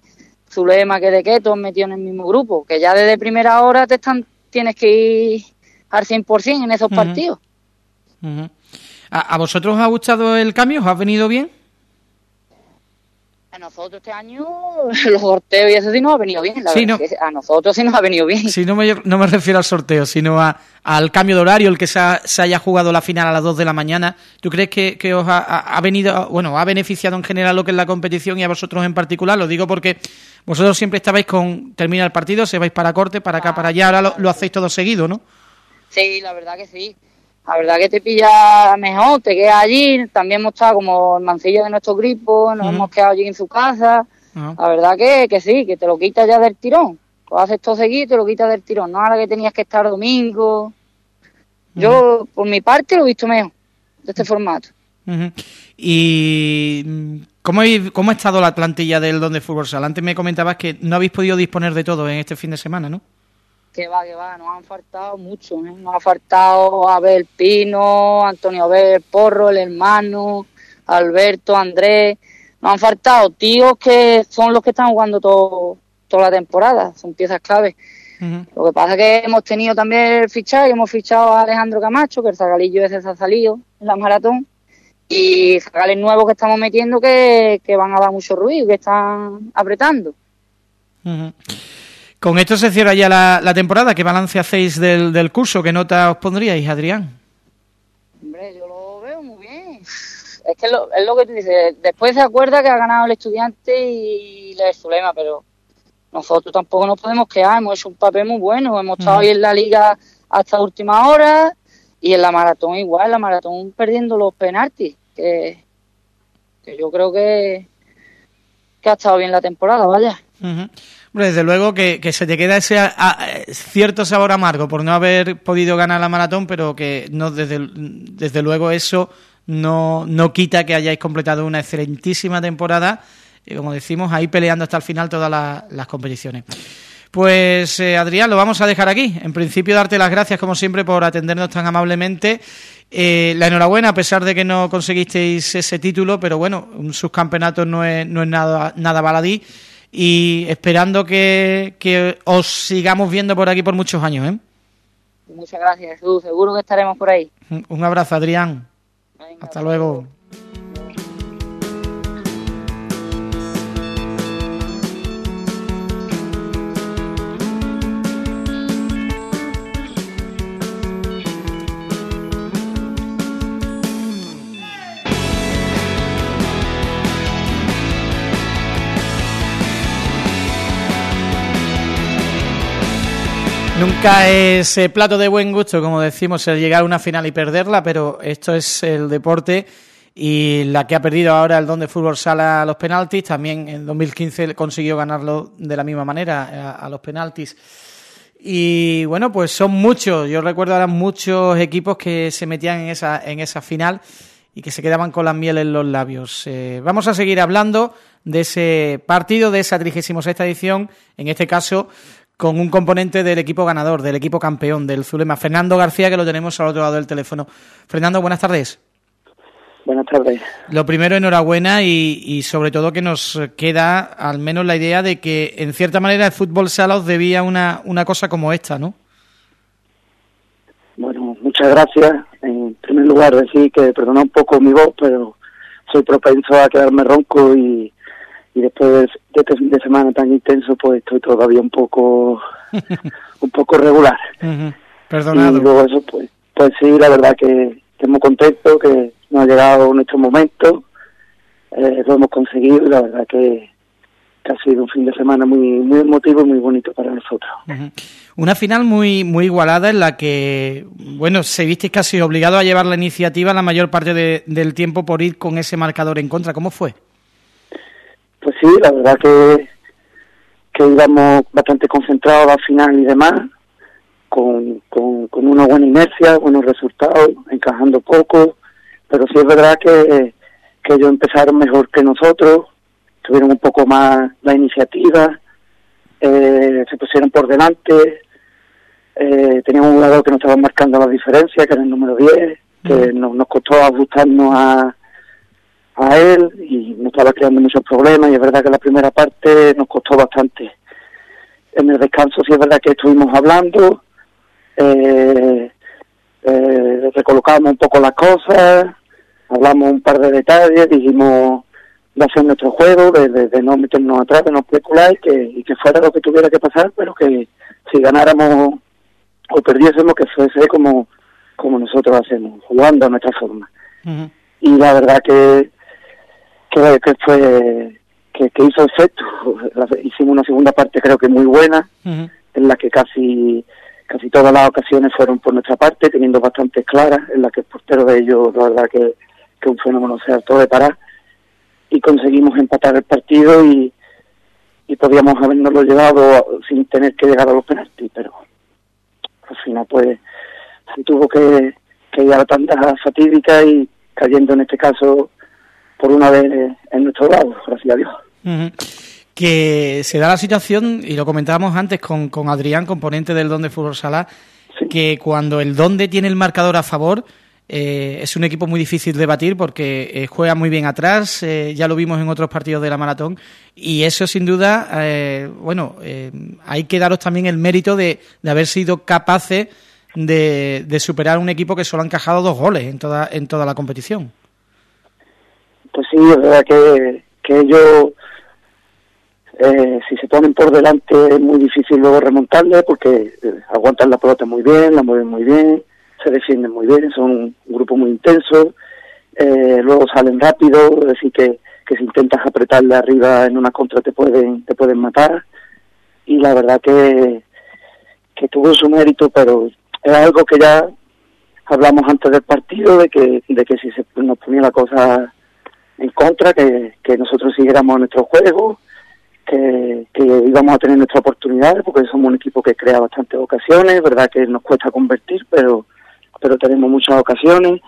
Zulema, que de Keto metidos en el mismo grupo, que ya desde primera hora te están tienes que ir al 100% en esos partidos. Ujú. ¿A, a vosotros os ha gustado el cambio? ¿Os ha venido bien? A nosotros este año (laughs) los sorteos y eso sí nos ha venido bien. La Sí, verdad no. que a nosotros sí nos ha venido bien. Si no me, no me refiero al sorteo, sino a- al cambio de horario, el que se, ha- se haya jugado la final a las 2 de la mañana. ¿Tú crees que, que os ha, ha- ha venido, bueno, ha beneficiado en general lo que es la competición y a vosotros en particular? Lo digo porque vosotros siempre estabais con, termina el partido, se vais para corte, para acá, para allá, ahora lo, lo hacéis todo seguido, ¿no? Sí, la verdad que sí. La verdad que te pilla mejor, te quedas allí. También hemos estado como el mancillo de nuestro grupo, nos hemos quedado allí en su casa. Ajá. La verdad que, que sí, que te lo quitas ya del tirón. Lo haces todo seguido y te lo quitas del tirón. No ahora que tenías que estar domingo. Yo, por mi parte, lo he visto mejor de este formato. ¿Y ¿cómo, cómo ha estado la plantilla del Don de Fútbol Sala? Antes me comentabas que no habéis podido disponer de todo en este fin de semana, ¿no? Que va, que va, nos han faltado mucho, ¿eh? Nos ha faltado Abel Pino, Antonio Abel Porro, el hermano, Alberto, Andrés. Nos han faltado tíos que son los que están jugando todo, toda la temporada, son piezas clave. Lo que pasa es que hemos tenido también el fichaje, hemos fichado a Alejandro Camacho, que el zagalillo ese se ha salido en la maratón, y zagales nuevos que estamos metiendo que, que van a dar mucho ruido, que están apretando. Ujú. Con esto se cierra ya la, la temporada. ¿Qué balance hacéis del, del curso? ¿Qué nota os pondríais, Adrián? Hombre, yo lo veo muy bien. Es que lo, es lo que tú dices. Después se acuerda que ha ganado el estudiante y la Zulema, pero nosotros tampoco nos podemos quedar. Hemos hecho un papel muy bueno. Hemos estado ahí en la liga hasta última hora y en la maratón igual. La maratón perdiendo los penaltis. Que, que yo creo que, que ha estado bien la temporada, vaya. Ujú. Desde luego que, se te queda ese a- cierto sabor amargo por no haber podido ganar la maratón, pero que no desde, desde luego eso no, no quita que hayáis completado una excelentísima temporada, y como decimos, ahí peleando hasta el final todas la- las competiciones. Pues eh, Adrián, lo vamos a dejar aquí. En principio, darte las gracias, como siempre, por atendernos tan amablemente. Eh, la enhorabuena, a pesar de que no conseguisteis ese título, pero bueno, un subcampeonato no es, no es nada, nada baladí. Y esperando que, que os sigamos viendo por aquí por muchos años. ¿eh? Muchas gracias, Jesús. Seguro que estaremos por ahí. Un- abrazo, Adrián. Venga, Hasta luego. Nunca es eh, plato de buen gusto, como decimos, el llegar a una final y perderla, pero esto es el deporte y la que ha perdido ahora el Don de Fútbol Sala a los penaltis, también en 2015 consiguió ganarlo de la misma manera a, los penaltis. Y bueno, pues son muchos, yo recuerdo ahora muchos equipos que se metían en esa, en esa final y que se quedaban con la miel en los labios. Eh, vamos a seguir hablando de ese partido, de esa 36 edición, en este caso con un componente del equipo ganador, del equipo campeón, del Zulema, Fernando García, que lo tenemos al otro lado del teléfono. Fernando, buenas tardes. Buenas tardes. Lo primero, enhorabuena y, sobre todo que nos queda al menos la idea de que en cierta manera el fútbol sala os debía una, una cosa como esta, ¿no? Bueno, muchas gracias. En primer lugar, decir que perdona un poco mi voz, pero soy propenso a quedarme ronco y, y después de este fin de semana tan intenso, pues estoy todavía un poco (laughs) un poco regular. Perdonado. Y luego eso, pues, pues sí, la verdad que, estamos contentos, que nos ha llegado nuestro momento, eh, lo hemos conseguido y la verdad que, ha sido un fin de semana muy muy emotivo y muy bonito para nosotros. Una final muy muy igualada en la que, bueno, se viste casi obligado a llevar la iniciativa la mayor parte del tiempo por ir con ese marcador en contra. ¿Cómo fue? Pues sí, la verdad que, que íbamos bastante concentrados al final y demás, con, con, una buena inercia, buenos resultados, encajando poco, pero sí es verdad que, que ellos empezaron mejor que nosotros, tuvieron un poco más la iniciativa, eh, se pusieron por delante, eh, teníamos un lado que nos estaba marcando la diferencia, que era el número 10, que nos, nos costó ajustarnos a, a él y nos estaba creando muchos problemas y es verdad que la primera parte nos costó bastante. En el descanso sí es verdad que estuvimos hablando, eh, eh, recolocamos un poco las cosas, hablamos un par de detalles, dijimos de hacer nuestro juego, de, no meternos atrás, de no especular y que, y que fuera lo que tuviera que pasar, pero que si ganáramos o perdiésemos que fuese como, como nosotros hacemos, jugando a nuestra forma. Y la verdad que que, que fue que, que, hizo efecto. (laughs) hicimos una segunda parte creo que muy buena, en la que casi casi todas las ocasiones fueron por nuestra parte, teniendo bastante claras, en la que el portero de ellos, la verdad que, que un fenómeno se todo de parar, y conseguimos empatar el partido y, y podíamos habernoslo llevado sin tener que llegar a los penaltis, pero al final pues se tuvo que, que ir a la tanda fatídica y cayendo en este caso por una vez en nuestro lado, gracias a Dios. Que se da la situación, y lo comentábamos antes con, con Adrián, componente del Donde Fútbol Sala, que cuando el Donde tiene el marcador a favor, eh, es un equipo muy difícil de batir porque eh, juega muy bien atrás, eh, ya lo vimos en otros partidos de la maratón, y eso sin duda, bueno, hay que daros también el mérito de, de haber sido capaces de, de, superar un equipo que solo ha encajado dos goles en toda, en toda la competición pues sí, es verdad que, que ellos, eh, si se ponen por delante, es muy difícil luego remontarle porque eh, aguantan la pelota muy bien, la mueven muy bien, se defienden muy bien, son un grupo muy intenso, eh, luego salen rápido, es decir, que, que si intentas apretarle arriba en una contra te pueden, te pueden matar. Y la verdad que, que tuvo su mérito, pero es algo que ya hablamos antes del partido, de que, de que si se nos ponía la cosa en contra, que, que nosotros siguiéramos nuestro juego, que, que íbamos a tener nuestra oportunidad, porque somos un equipo que crea bastantes ocasiones, verdad que nos cuesta convertir, pero, pero tenemos muchas ocasiones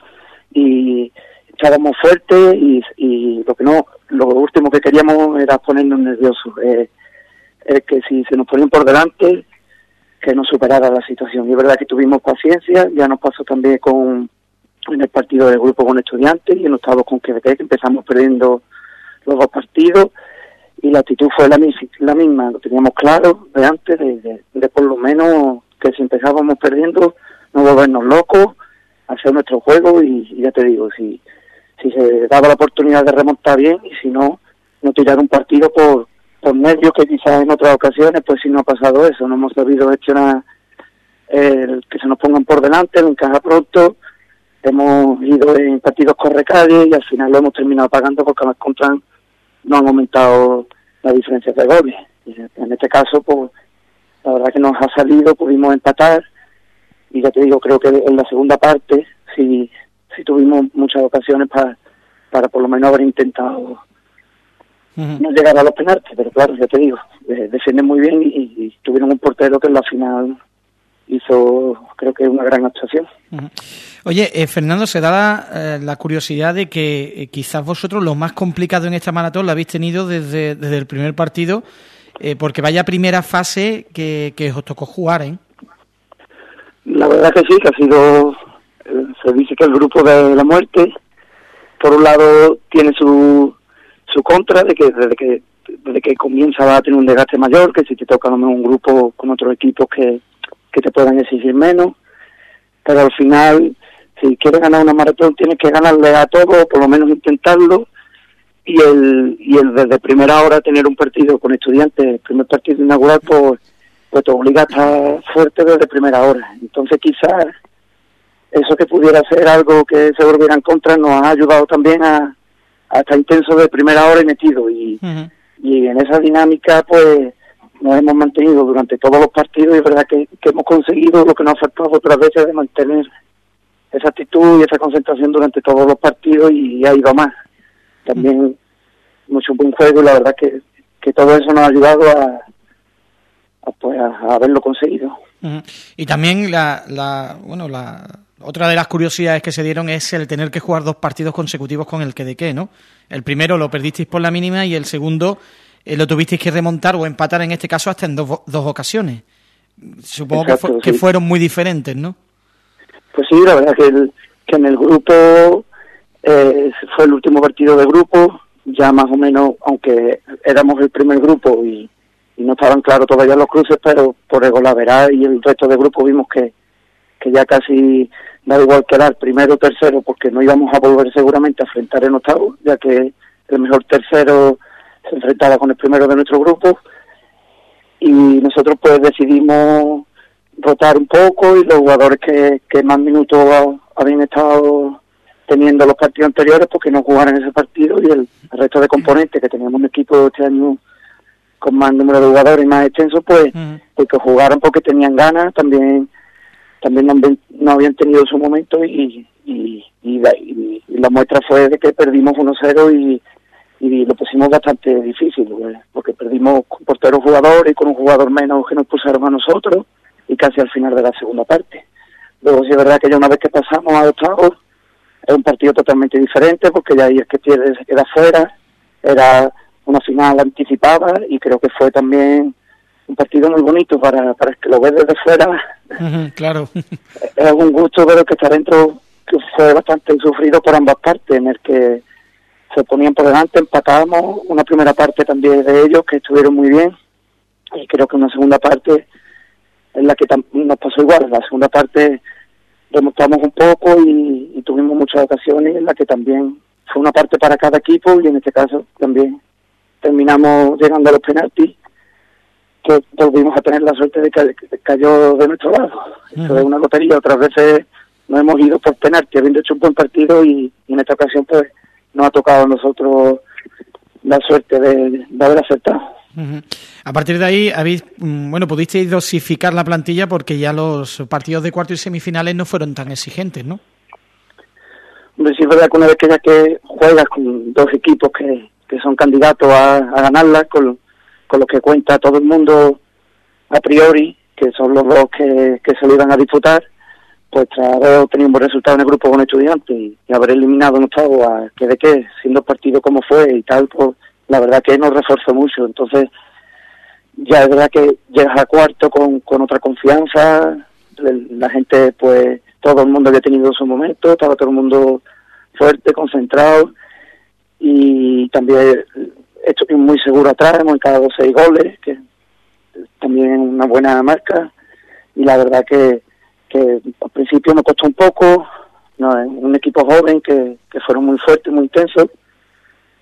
y estábamos fuertes y, lo que no, lo último que queríamos era ponernos nerviosos, eh, que si se nos ponían por delante, que nos superara la situación. Y es verdad que tuvimos paciencia, ya nos pasó también con, en el partido del grupo con estudiantes y en octavos con Quebec. Empezamos perdiendo los dos partidos y la actitud fue la, la misma, lo teníamos claro de antes, de, por lo menos que si empezábamos perdiendo no volvernos locos, hacer nuestro juego y, ya te digo, si, si se daba la oportunidad de remontar bien y si no, no tirar un partido por, por medios que quizás en otras ocasiones pues si no ha pasado eso, no hemos sabido gestionar el que se nos pongan por delante, el encaja pronto hemos ido en partidos correcalle y al final lo hemos terminado pagando porque las contras no han aumentado la diferencia de goles. En este caso, pues la verdad que nos ha salido, pudimos empatar y ya te digo, creo que en la segunda parte sí, sí tuvimos muchas ocasiones para para por lo menos haber intentado no llegar a los penaltis, pero claro, ya te digo, eh, defienden muy bien y, tuvieron un portero que en la final hizo, creo que una gran actuación. Oye, eh, Fernando, se da eh, la, curiosidad de que quizás vosotros lo más complicado en esta maratón lo habéis tenido desde, desde el primer partido, porque vaya primera fase que, que os tocó jugar, ¿eh? La verdad que sí, que ha sido, se dice que el grupo de la muerte, por un lado tiene su su contra de que desde que desde que comienza va a tener un desgaste mayor, que si te toca un grupo con otros equipos que, que te puedan exigir menos, pero al final, si quieres ganar una maratón, tienes que ganarle a todo, por lo menos intentarlo, y el, y el desde primera hora tener un partido con estudiantes, el primer partido inaugural, pues, pues te obliga a estar fuerte desde primera hora. Entonces quizás eso que pudiera ser algo que se volviera en contra nos ha ayudado también a, hasta intenso de primera hora y metido. Y, y en esa dinámica, pues nos hemos mantenido durante todos los partidos y es verdad que, hemos conseguido lo que nos ha faltado otras veces de mantener esa actitud y esa concentración durante todos los partidos y ha ido más. También mucho buen juego y la verdad que, que todo eso nos ha ayudado a, pues, a haberlo conseguido. Y también la, la, bueno, la, otra de las curiosidades que se dieron es el tener que jugar dos partidos consecutivos con el que de qué, ¿no? El primero lo perdisteis por la mínima y el segundo eh, lo tuvisteis que remontar o empatar en este caso hasta en dos, dos ocasiones. Supongo que, fueron muy diferentes, ¿no? Pues sí, la verdad que, que en el grupo eh, fue el último partido de grupo, ya más o menos, aunque éramos el primer grupo y, no estaban claros todavía los cruces, pero por el golaveral y el resto de grupo vimos que, que ya casi da igual quedar primero o tercero porque no íbamos a volver seguramente a enfrentar en octavo, ya que el mejor tercero se enfrentaba con el primero de nuestro grupo y nosotros pues decidimos rotar un poco y los jugadores que, que más minutos habían estado teniendo los partidos anteriores porque no jugaran ese partido y el, resto de componentes que teníamos un equipo este año con más número de jugadores y más extenso pues, pues que jugaran porque tenían ganas también también no, habían tenido su momento y, y, y, la, muestra fue de que perdimos 1-0 y, y lo pusimos bastante difícil, porque perdimos con portero jugador y con un jugador menos que nos pusieron a nosotros y casi al final de la segunda parte. Luego sí es verdad que ya una vez que pasamos a octavos es un partido totalmente diferente porque ya ahí es que pierde se queda fuera, era una final anticipada y creo que fue también un partido muy bonito para, para que lo ves desde fuera. claro. (laughs) Es un gusto ver que está dentro, que fue bastante sufrido por ambas partes, en el que se ponían por delante, empatábamos una primera parte también de ellos que estuvieron muy bien y creo que una segunda parte en la que nos pasó igual, la segunda parte remontamos un poco y, y tuvimos muchas ocasiones en la que también fue una parte para cada equipo y en este caso también terminamos llegando a los penaltis que volvimos a tener la suerte de que cayó de nuestro lado. Eso es una lotería, otras veces nos hemos ido por penalti, habiendo hecho un buen partido y, en esta ocasión pues nos ha tocado a nosotros la suerte de, haber acertado. A partir de ahí, habéis, mm, bueno, pudisteis dosificar la plantilla porque ya los partidos de cuarto y semifinales no fueron tan exigentes, ¿no? Hombre, sí es verdad que una vez que ya que juegas con dos equipos que, que son candidatos a, a ganarla, con, con lo que cuenta todo el mundo a priori, que son los dos que, que se lo iban a disputar, pues tras haber obtenido un buen resultado en el grupo con estudiantes y, haber eliminado un octavo a que de qué, siendo partido como fue y tal, pues la verdad que nos reforzó mucho. Entonces, ya es verdad que llegas a cuarto con, con otra confianza, la gente, pues todo el mundo había tenido su momento, estaba todo el mundo fuerte, concentrado y también estoy muy seguro atrás, hemos encarado seis goles, que también una buena marca, y la verdad que, que al principio me costó un poco, no, un equipo joven que, que fueron muy fuertes, muy intensos,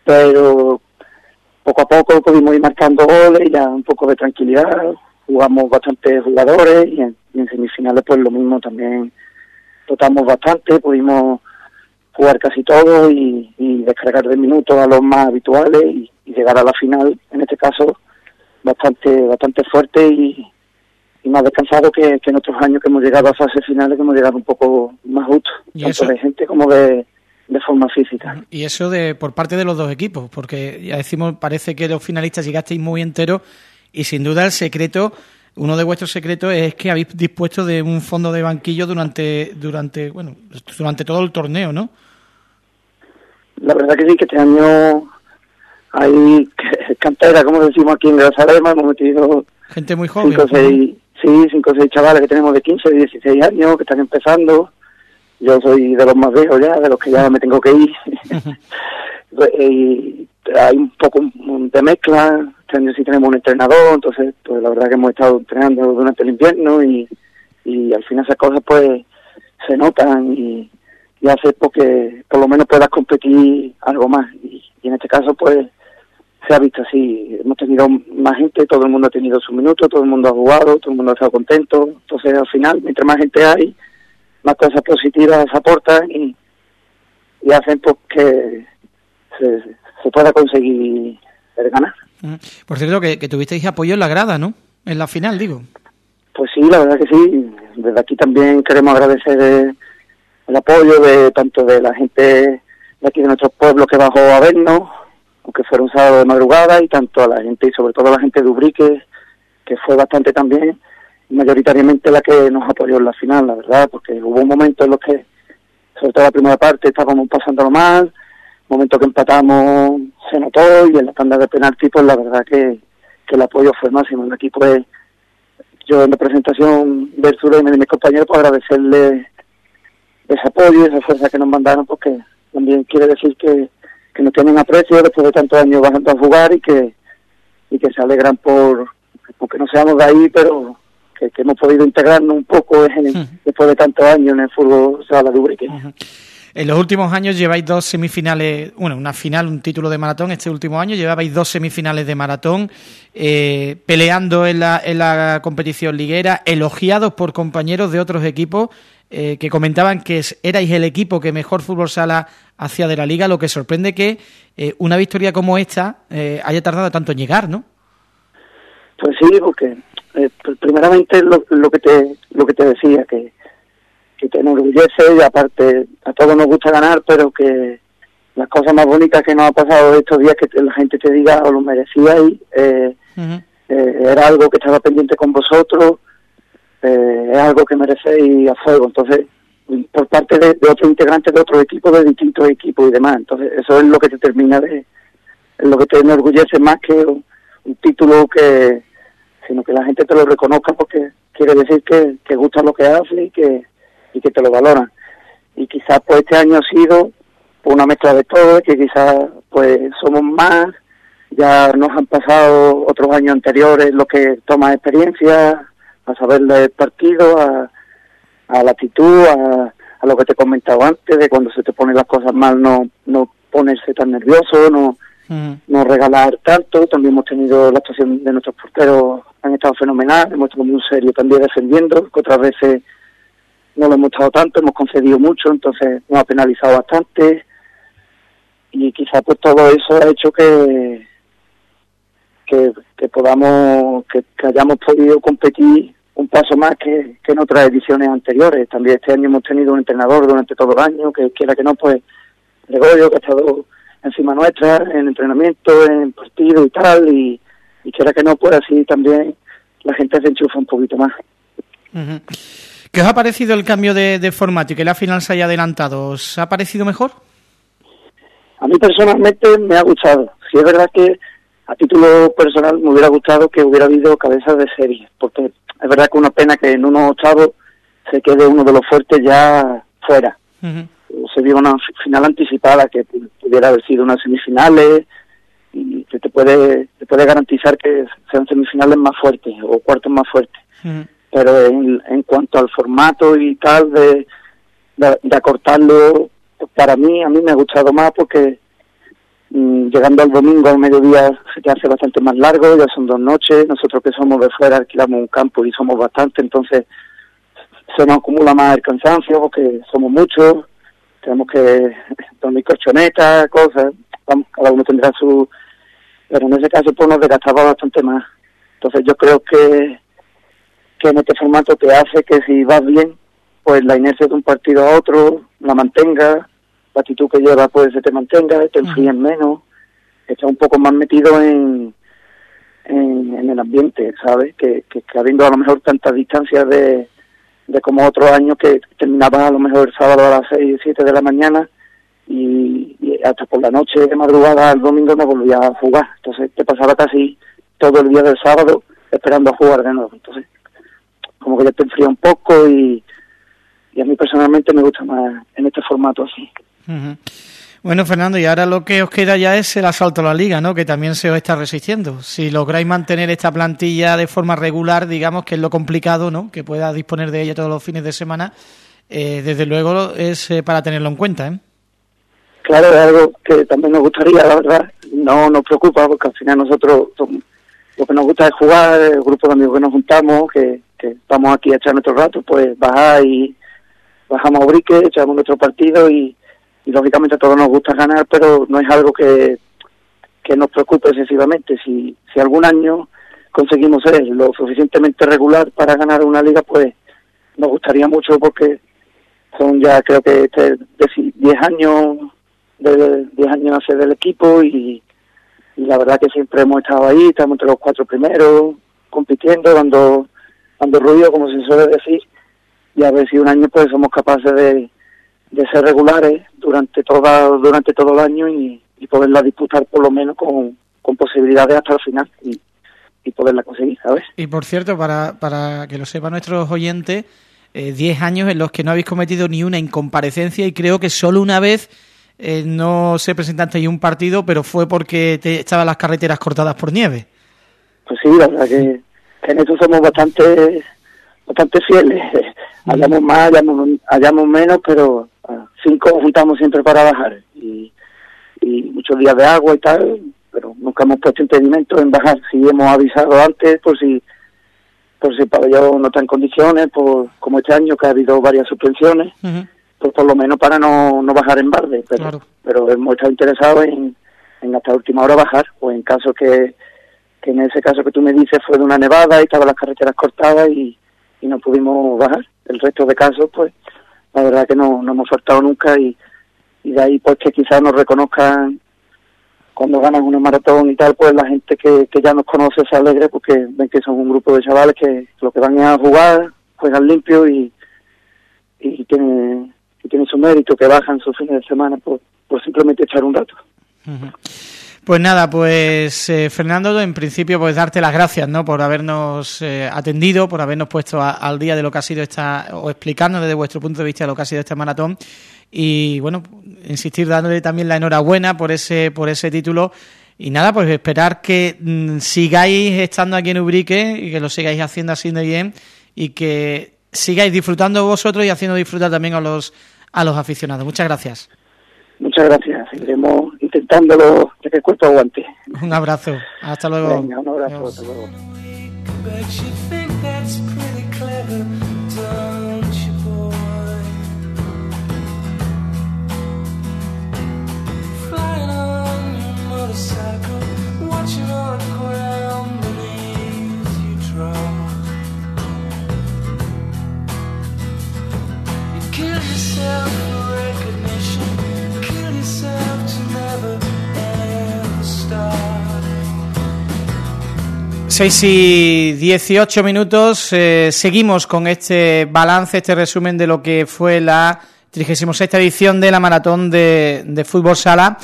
pero poco a poco pudimos ir marcando goles, ya un poco de tranquilidad, jugamos bastantes jugadores y en, y semifinales pues lo mismo también. Totamos bastante, pudimos jugar casi todo y, descargar de minutos a los más habituales y, llegar a la final, en este caso, bastante bastante fuerte y, más descansado que, en otros años que hemos llegado a fases finales, que hemos llegado un poco más justo, tanto de gente como de, de forma física. Y eso de por parte de los dos equipos, porque ya decimos, parece que los finalistas llegasteis muy enteros y sin duda el secreto, uno de vuestros secretos es que habéis dispuesto de un fondo de banquillo durante, durante, bueno, durante todo el torneo, ¿no? La verdad que sí, que este año hay (laughs) cantera, como decimos aquí en Grazalema, hemos metido gente muy joven. Cinco, seis, sí, cinco o seis chavales que tenemos de 15, 16 años, que están empezando. Yo soy de los más viejos ya, de los que ya me tengo que ir. (laughs) y hay un poco de mezcla. Este año sí tenemos un entrenador, entonces, pues la verdad que hemos estado entrenando durante el invierno y, y al final esas cosas, pues, se notan y, y hace porque por lo menos puedas competir algo más. Y, y en este caso, pues, se ha visto así. Hemos tenido más gente, todo el mundo ha tenido su minuto, todo el mundo ha jugado, todo el mundo ha estado contento. Entonces, al final, mientras más gente hay, más cosas positivas aportan y, y hacen pues, que se, se pueda conseguir ganar. Por cierto, que, que tuvisteis apoyo en la grada, ¿no? En la final, digo. Pues sí, la verdad que sí. Desde aquí también queremos agradecer el apoyo de tanto de la gente de aquí de nuestro pueblo que bajó a vernos, aunque fuera un sábado de madrugada, y tanto a la gente, y sobre todo a la gente de Ubrique, que fue bastante también, mayoritariamente la que nos apoyó en la final, la verdad, porque hubo un momento en los que, sobre todo la primera parte, estábamos pasándolo mal, momento que empatamos se notó, y en la tanda de penalti, pues la verdad que, que el apoyo fue máximo. Aquí pues, yo en la presentación del sur y de mis compañeros, pues agradecerle ese apoyo y esa fuerza que nos mandaron, porque también quiere decir que que nos tienen aprecio después de tantos años bajando a jugar y que y que se alegran por aunque no seamos de ahí pero que, que hemos podido integrarnos un poco en, después de tantos años en el fútbol sala de Ubrique. En los últimos años lleváis dos semifinales, bueno, una final, un título de maratón. Este último año llevabais dos semifinales de maratón, eh, peleando en la, en la competición liguera, elogiados por compañeros de otros equipos eh, que comentaban que erais el equipo que mejor fútbol sala hacía de la liga. Lo que sorprende que eh, una victoria como esta eh, haya tardado tanto en llegar, ¿no? Pues sí, porque eh, primeramente lo, lo que te lo que te decía que que te enorgullece y aparte a todos nos gusta ganar, pero que las cosas más bonitas que nos ha pasado estos días que la gente te diga o lo merecíais, eh, eh, era algo que estaba pendiente con vosotros, eh, es algo que merecéis a fuego. Entonces, por parte de, de otros integrantes de otros equipos, de distintos equipos y demás. Entonces, eso es lo que te termina de, es lo que te enorgullece más que un, un título que, sino que la gente te lo reconozca porque quiere decir que, que gusta lo que hace y que y que te lo valoran. Y quizás pues este año ha sido una mezcla de todo, que quizás pues somos más, ya nos han pasado otros años anteriores lo que toma experiencia, a saber del partido, a, a la actitud, a, a lo que te he comentado antes, de cuando se te ponen las cosas mal no, no ponerse tan nervioso, no, no regalar tanto. También hemos tenido la actuación de nuestros porteros, han estado fenomenal, hemos estado muy serio también defendiendo, que otras veces no lo hemos estado tanto, hemos concedido mucho, entonces nos ha penalizado bastante y quizá pues todo eso ha hecho que que, podamos, que, hayamos podido competir un paso más que, que en otras ediciones anteriores. También este año hemos tenido un entrenador durante todo el año, que quiera que no, pues Gregorio, que ha estado encima nuestra, en entrenamiento, en partido y tal, y, quiera que no, pues así también la gente se enchufa un poquito más. Ujú. ¿Qué os ha parecido el cambio de, de formato y que la final se haya adelantado? ¿Os ha parecido mejor? A mí personalmente me ha gustado. Si es verdad que a título personal me hubiera gustado que hubiera habido cabezas de serie, porque es verdad que una pena que en unos octavos se quede uno de los fuertes ya fuera. Se vio una final anticipada que pudiera haber sido unas semifinales y que te puede, te puede garantizar que sean semifinales más fuertes o cuartos más fuertes. Pero en, en cuanto al formato y tal de, de, acortarlo, pues para mí, a mí me ha gustado más porque mm, llegando al domingo al mediodía se te hace bastante más largo, ya son dos noches, nosotros que somos de fuera alquilamos un campo y somos bastante, entonces se nos acumula más el cansancio porque somos muchos, tenemos que (laughs) dormir colchonetas, cosas, vamos, cada uno tendrá su... Pero en ese caso pues nos desgastaba bastante más. Entonces yo creo que, que en este formato te hace que si vas bien, pues la inercia de un partido a otro la mantenga la actitud que lleva pues se te mantenga, te enfríes menos, estás un poco más metido en, en, el ambiente, ¿sabes? Que, que, habiendo a lo mejor tantas distancias de, de como otros años que terminaba a lo mejor el sábado a las 6, 7 de la mañana y, hasta por la noche de madrugada el domingo no volvía a jugar. Entonces te pasaba casi todo el día del sábado esperando a jugar de nuevo. Entonces, como que ya te enfría un poco y, y a mí personalmente me gusta más en este formato así. Bueno, Fernando, y ahora lo que os queda ya es el asalto a la liga, ¿no? Que también se os está resistiendo. Si lográis mantener esta plantilla de forma regular, digamos que es lo complicado, ¿no? Que pueda disponer de ella todos los fines de semana, eh, desde luego es eh, para tenerlo en cuenta, ¿eh? Claro, es algo que también nos gustaría, la verdad. No nos preocupa porque al final nosotros lo que nos gusta es jugar, el grupo de amigos que nos juntamos, que, que vamos aquí a echar nuestro rato, pues bajar y bajamos a Brique, echamos nuestro partido y y lógicamente a todos nos gusta ganar, pero no es algo que, que nos preocupe excesivamente. Si, si algún año conseguimos ser lo suficientemente regular para ganar una liga, pues nos gustaría mucho porque son ya creo que este 10 años de 10 años hace del equipo y, la verdad que siempre hemos estado ahí, estamos entre los cuatro primeros, compitiendo, dando, dando ruido, como se suele decir, y a ver si un año pues somos capaces de, de ser regulares durante toda durante todo el año y, poderla disputar por lo menos con, con posibilidades hasta el final y, poderla conseguir, ¿sabes? Y por cierto, para, para que lo sepan nuestros oyentes, 10 eh, años en los que no habéis cometido ni una incomparecencia y creo que solo una vez eh, no se presentaste ahí un partido, pero fue porque te, estaban las carreteras cortadas por nieve. Pues sí, la verdad que, en eso somos bastante bastante fieles. (laughs) Hallamos más, hallamos menos, pero cinco juntamos siempre para bajar y, muchos días de agua y tal, pero nunca hemos puesto impedimento en bajar. Si hemos avisado antes por si por si el pabellón no está en condiciones, por como este año que ha habido varias suspensiones, pues por lo menos para no, no bajar en barde, pero, pero hemos estado interesados en, en hasta última hora bajar, o en caso que, que en ese caso que tú me dices fue de una nevada y estaban las carreteras cortadas y, no pudimos bajar. El resto de casos, pues la verdad que no, no hemos faltado nunca y, de ahí pues que quizás nos reconozcan cuando ganan una maratón y tal, pues la gente que, que ya nos conoce se alegre porque ven que son un grupo de chavales que lo que van a jugar, juegan limpio y, y tiene, y tiene su mérito, que bajan sus fines de semana por, por simplemente echar un rato. Pues nada, pues eh, Fernando, en principio pues darte las gracias ¿no? por habernos eh, atendido, por habernos puesto al día de lo que ha sido esta, o explicando desde vuestro punto de vista lo que ha sido este maratón y bueno, insistir dándole también la enhorabuena por ese, por ese título y nada, pues esperar que mm, sigáis estando aquí en Ubrique y que lo sigáis haciendo así de bien y que sigáis disfrutando vosotros y haciendo disfrutar también a los, a los aficionados. Muchas gracias. Muchas gracias. Seguiremos intentándolo de que el cuerpo aguante. Un abrazo. Hasta luego. Venga, un abrazo. Hasta luego. Seis y 18 minutos, eh, seguimos con este balance, este resumen de lo que fue la 36 edición de la Maratón de, Fútbol Sala,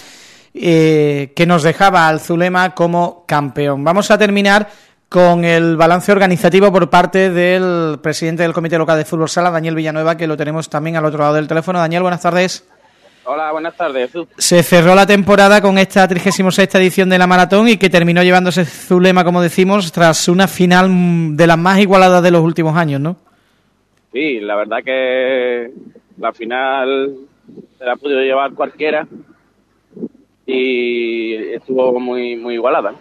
eh, que nos dejaba al Zulema como campeón. Vamos a terminar con el balance organizativo por parte del presidente del Comité Local de Fútbol Sala, Daniel Villanueva, que lo tenemos también al otro lado del teléfono. Daniel, buenas tardes. Hola, buenas tardes. Se cerró la temporada con esta 36 edición de la maratón y que terminó llevándose Zulema, como decimos, tras una final de las más igualadas de los últimos años, ¿no? Sí, la verdad que la final se la ha podido llevar cualquiera y estuvo muy muy igualada.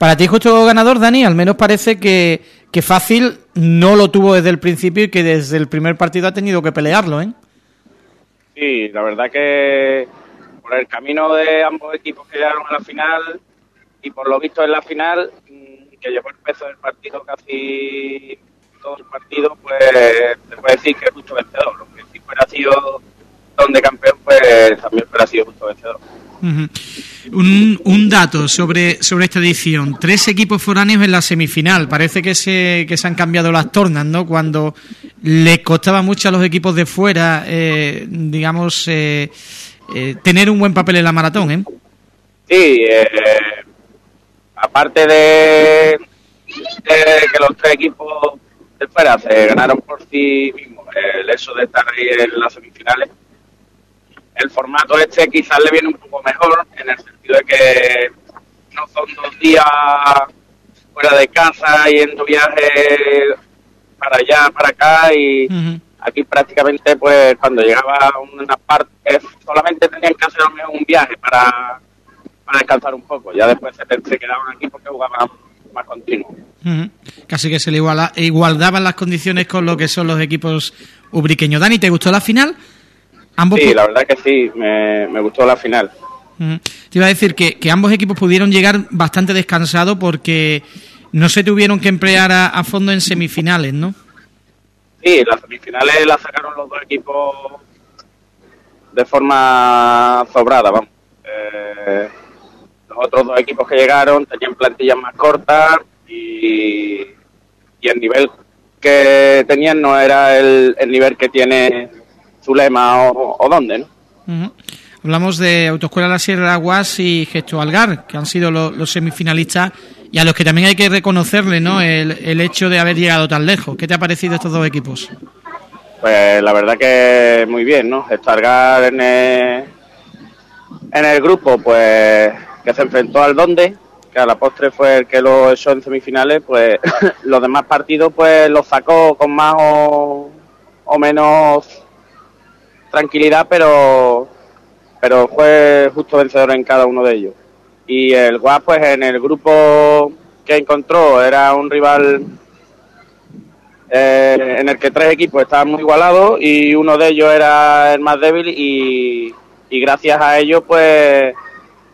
Para ti justo ganador, Dani, al menos parece que, que fácil no lo tuvo desde el principio y que desde el primer partido ha tenido que pelearlo, ¿eh? Sí, la verdad que por el camino de ambos equipos que llegaron a la final y por lo visto en la final, mm, que llevó el peso del partido casi todo el partido, pues se puede decir que es mucho vencedor. Lo que si fuera sido donde campeón, pues único vencedor. Un, dato sobre, sobre esta edición. Tres equipos foráneos en la semifinal. Parece que se, que se han cambiado las tornas, ¿no? Cuando les costaba mucho a los equipos de fuera, eh, digamos, eh, eh, tener un buen papel en la maratón, ¿eh? Sí, aparte de, que los tres equipos de fuera se ganaron por sí mismos el hecho de estar ahí en las semifinales, el formato este quizás le viene un poco mejor en el sentido de que no son dos días fuera de casa yendo viaje para allá, para acá y aquí prácticamente pues cuando llegaba a una parte solamente tenían que hacer un viaje para, para descansar un poco, ya después se, quedaban aquí porque jugaban más continuo. Casi que se le iguala, igualdaban las condiciones con lo que son los equipos ubriqueños. Dani, ¿te gustó la final? Sí, la verdad que sí, me, gustó la final. Te iba a decir que, ambos equipos pudieron llegar bastante descansados porque no se tuvieron que emplear a, fondo en semifinales, ¿no? Sí, las semifinales las sacaron los dos equipos de forma sobrada, vamos. Eh, los otros dos equipos que llegaron tenían plantillas más cortas y, y el nivel que tenían no era el, el nivel que tiene Zulema o, o dónde, ¿no? Hablamos de Autoescuela La Sierra Aguas y Gesto Algar, que han sido los, semifinalistas y a los que también hay que reconocerle ¿no? El, el, hecho de haber llegado tan lejos. ¿Qué te ha parecido estos dos equipos? Pues la verdad que muy bien, ¿no? Gesto Algar en el, en el grupo, pues que se enfrentó al Donde, que a la postre fue el que lo echó en semifinales, pues (laughs) los demás partidos pues los sacó con más o, o menos tranquilidad, pero, pero fue justo vencedor en cada uno de ellos. Y el Guas, pues en el grupo que encontró, era un rival eh, en el que tres equipos estaban muy igualados y uno de ellos era el más débil y, gracias a ello, pues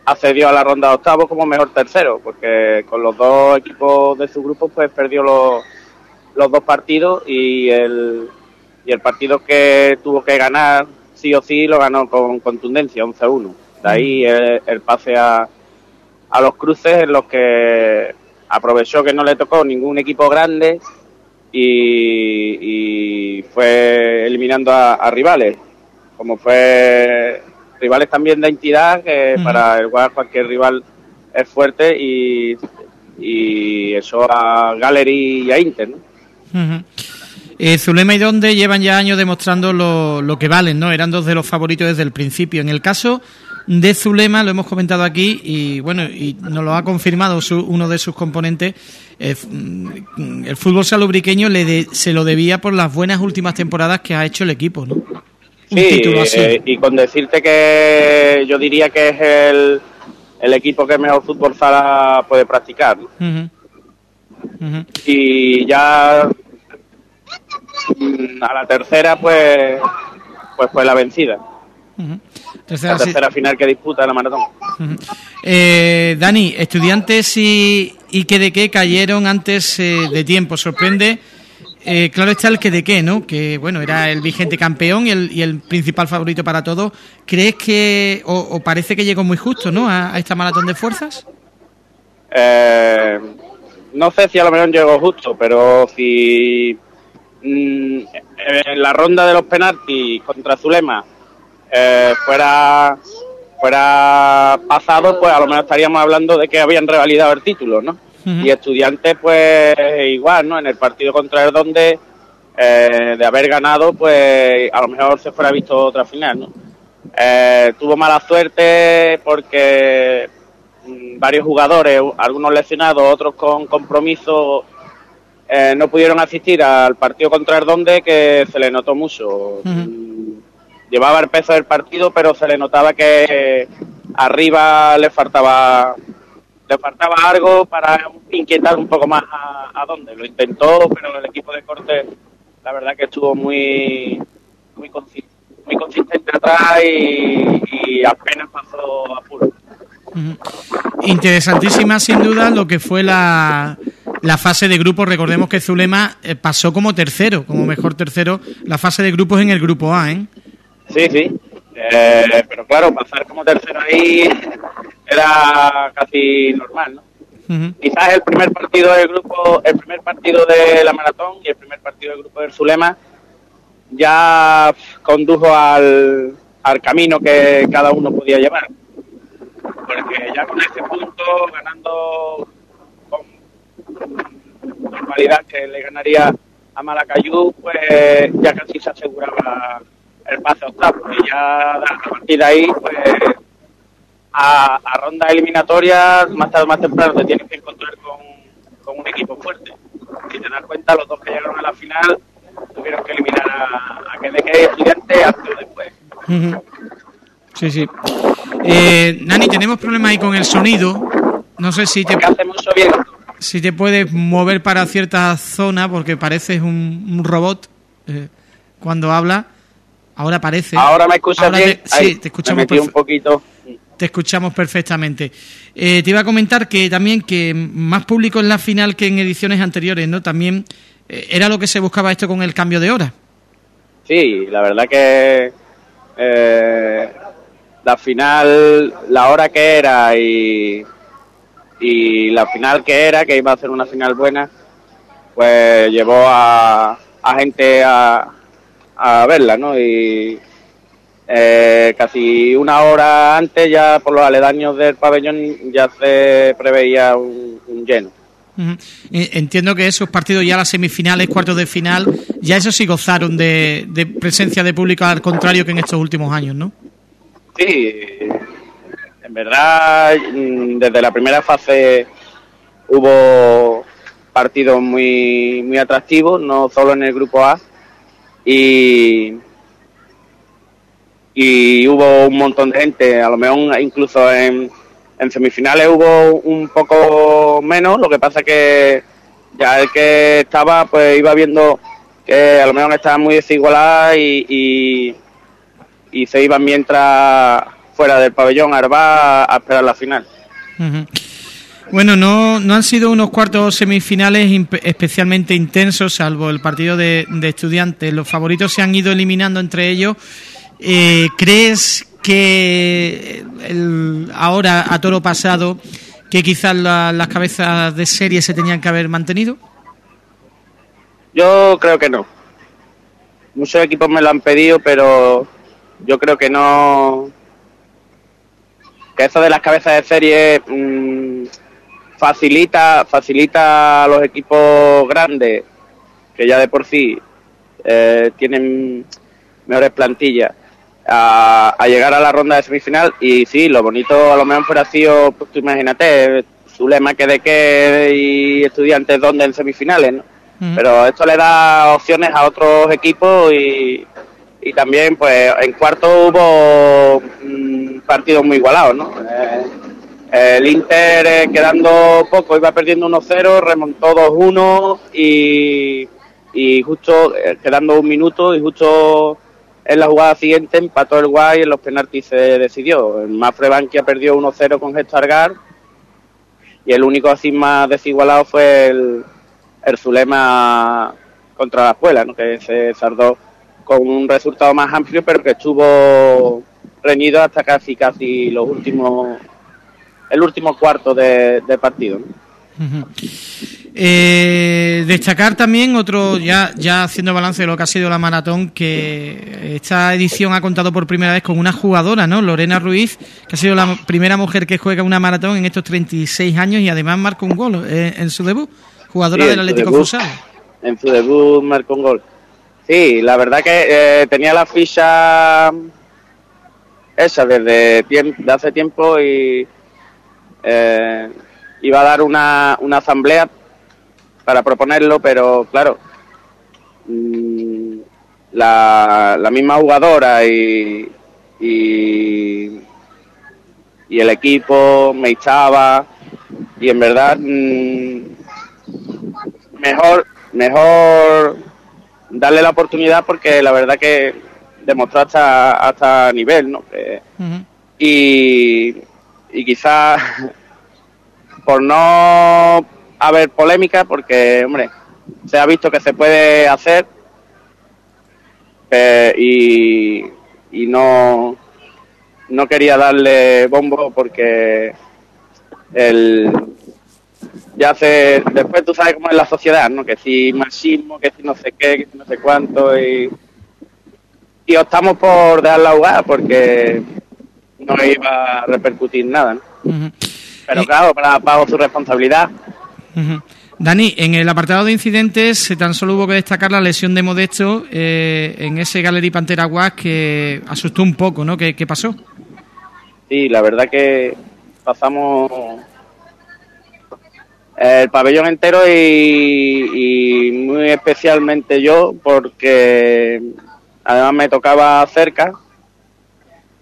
accedió a la ronda de octavos como mejor tercero, porque con los dos equipos de su grupo, pues perdió los, los dos partidos y el, y el partido que tuvo que ganar sí o sí lo ganó con contundencia, 11-1. De ahí el, pase a, a los cruces en los que aprovechó que no le tocó ningún equipo grande y, fue eliminando a, rivales, como fue rivales también de entidad, que para el cualquier rival es fuerte y, y eso a Gallery y a Inter. ¿no? Eh, Zulema y Donde llevan ya años demostrando lo, lo, que valen, ¿no? Eran dos de los favoritos desde el principio. En el caso de Zulema, lo hemos comentado aquí y bueno, y nos lo ha confirmado uno de sus componentes, eh, mm, el fútbol salubriqueño le se lo debía por las buenas últimas temporadas que ha hecho el equipo, ¿no? sí, eh, y con decirte que yo diría que es el, el equipo que mejor fútbol sala puede practicar. Y ya a la tercera, pues, pues fue la vencida. la tercera final que disputa la maratón. eh, Dani, estudiantes y, y que de qué cayeron antes eh, de tiempo. Sorprende, eh, claro está el que de qué, ¿no? Que bueno, era el vigente campeón y el, y el principal favorito para todos. ¿Crees que, o, parece que llegó muy justo, ¿no? A, esta maratón de fuerzas. Eh, no sé si a lo mejor llegó justo, pero si Mm, en la ronda de los penaltis contra Zulema eh, fuera fuera pasado, pues a lo menos estaríamos hablando de que habían revalidado el título, ¿no? Y estudiantes, pues igual, ¿no? En el partido contra el donde eh, de haber ganado, pues a lo mejor se fuera visto otra final, ¿no? Eh, tuvo mala suerte porque mm, varios jugadores, algunos lesionados, otros con compromiso eh, no pudieron asistir al partido contra el Donde, que se le notó mucho. Llevaba el peso del partido, pero se le notaba que arriba le faltaba le faltaba algo para inquietar un poco más a, a Donde. Lo intentó, pero el equipo de corte, la verdad que estuvo muy muy, consistente, atrás y, apenas pasó a puro. Interesantísima, sin duda, lo que fue la la fase de grupos, recordemos que Zulema eh, pasó como tercero, como mejor tercero, la fase de grupos en el grupo A, ¿eh? Sí, sí. Eh, pero claro, pasar como tercero ahí era casi normal, ¿no? Quizás el primer partido del grupo, el primer partido de la maratón y el primer partido del grupo del Zulema ya condujo al, al camino que cada uno podía llevar. Porque ya con este punto, ganando normalidad que le ganaría a Malacayú, pues ya casi se aseguraba el pase a octavos. Y ya a partir de ahí, pues a, a ronda eliminatoria, más tarde o más temprano, te tienes que encontrar con, con un equipo fuerte. Si te das cuenta, los dos que llegaron a la final tuvieron que eliminar a, a que de estudiante antes o después. Sí, sí. Eh, Nani, tenemos problemas ahí con el sonido. No sé si te, hace mucho bien. Si te puedes mover para cierta zona porque pareces un, un robot eh, cuando habla. Ahora parece. Ahora me escuchas Ahora bien. te- Ahí, sí, te escuchamos me un poquito. Te escuchamos perfectamente. Eh, te iba a comentar que también que más público en la final que en ediciones anteriores, ¿no? También eh, era lo que se buscaba esto con el cambio de hora. Sí, la verdad que la final, la hora que era y, y la final que era, que iba a ser una final buena, pues llevó a, a gente a, a verla, ¿no? Y eh, casi una hora antes, ya por los aledaños del pabellón, ya se preveía un, un lleno. Entiendo que esos partidos ya las semifinales, cuartos de final, ya eso sí gozaron de, de presencia de público al contrario que en estos últimos años, ¿no? Sí, verdad, mm, desde la primera fase hubo partidos muy, muy atractivos, no solo en el grupo A, y, y hubo un montón de gente, a lo mejor incluso en, en semifinales hubo un poco menos, lo que pasa que ya el que estaba pues iba viendo que a lo mejor estaba muy desigualada y, y se iban mientras fuera del pabellón Arba a, esperar la final. Bueno, no, no han sido unos cuartos semifinales imp- especialmente intensos, salvo el partido de, de estudiantes. Los favoritos se han ido eliminando entre ellos. Eh, ¿Crees que el- ahora, a toro pasado, que quizás la- las cabezas de serie se tenían que haber mantenido? Yo creo que no. Muchos equipos me lo han pedido, pero yo creo que no. Que eso de las cabezas de serie mm, facilita, facilita a los equipos grandes, que ya de por sí eh, tienen mejores plantillas, a, a llegar a la ronda de semifinal. Y sí, lo bonito a lo mejor fuera sido, pues tú imagínate, su lema que de qué y estudiantes donde en semifinales, ¿no? pero esto le da opciones a otros equipos y, y también pues en cuarto hubo mm, partidos muy igualados ¿no? Eh, el Inter eh, quedando poco iba perdiendo 1-0 remontó 2-1 y, y justo eh, quedando un minuto y justo en la jugada siguiente empató el Guay y en los penaltis se decidió el Mafre Bankia perdió 1-0 con Gestar Gar y el único así más desigualado fue el, el Zulema contra la escuela, ¿no? que se saldó con un resultado más amplio, pero que estuvo reñido hasta casi casi los últimos el último cuarto de, de partido. Eh, destacar también otro, ya, ya haciendo balance de lo que ha sido la maratón, que esta edición ha contado por primera vez con una jugadora, ¿no? Lorena Ruiz, que ha sido la primera mujer que juega una maratón en estos 36 años y además marca un gol eh, en su debut, jugadora Sí, del Atlético debut. Futsal. En su debut marcó un gol. Sí, la verdad que eh, tenía la ficha esa desde de hace tiempo y eh, iba a dar una, una asamblea para proponerlo, pero claro, mm, la, la misma jugadora y, y, y el equipo me echaba y en verdad mm, mejor mejor darle la oportunidad porque la verdad que demostró hasta hasta nivel no Que- y y quizás (laughs) por no haber polémica porque hombre se ha visto que se puede hacer eh, y, y no no quería darle bombo porque el ya se después tú sabes cómo es la sociedad, ¿no? Que si machismo, que si no sé qué, que si no sé cuánto y y optamos por dejarla jugar porque no iba a repercutir nada, ¿no? Pero claro, para bajo su responsabilidad. Dani, en el apartado de incidentes tan solo hubo que destacar la lesión de Modesto eh, en ese Gallery Pantera Guas que asustó un poco, ¿no? ¿Qué, pasó? Sí, la verdad que pasamos el pabellón entero y, muy especialmente yo porque además me tocaba cerca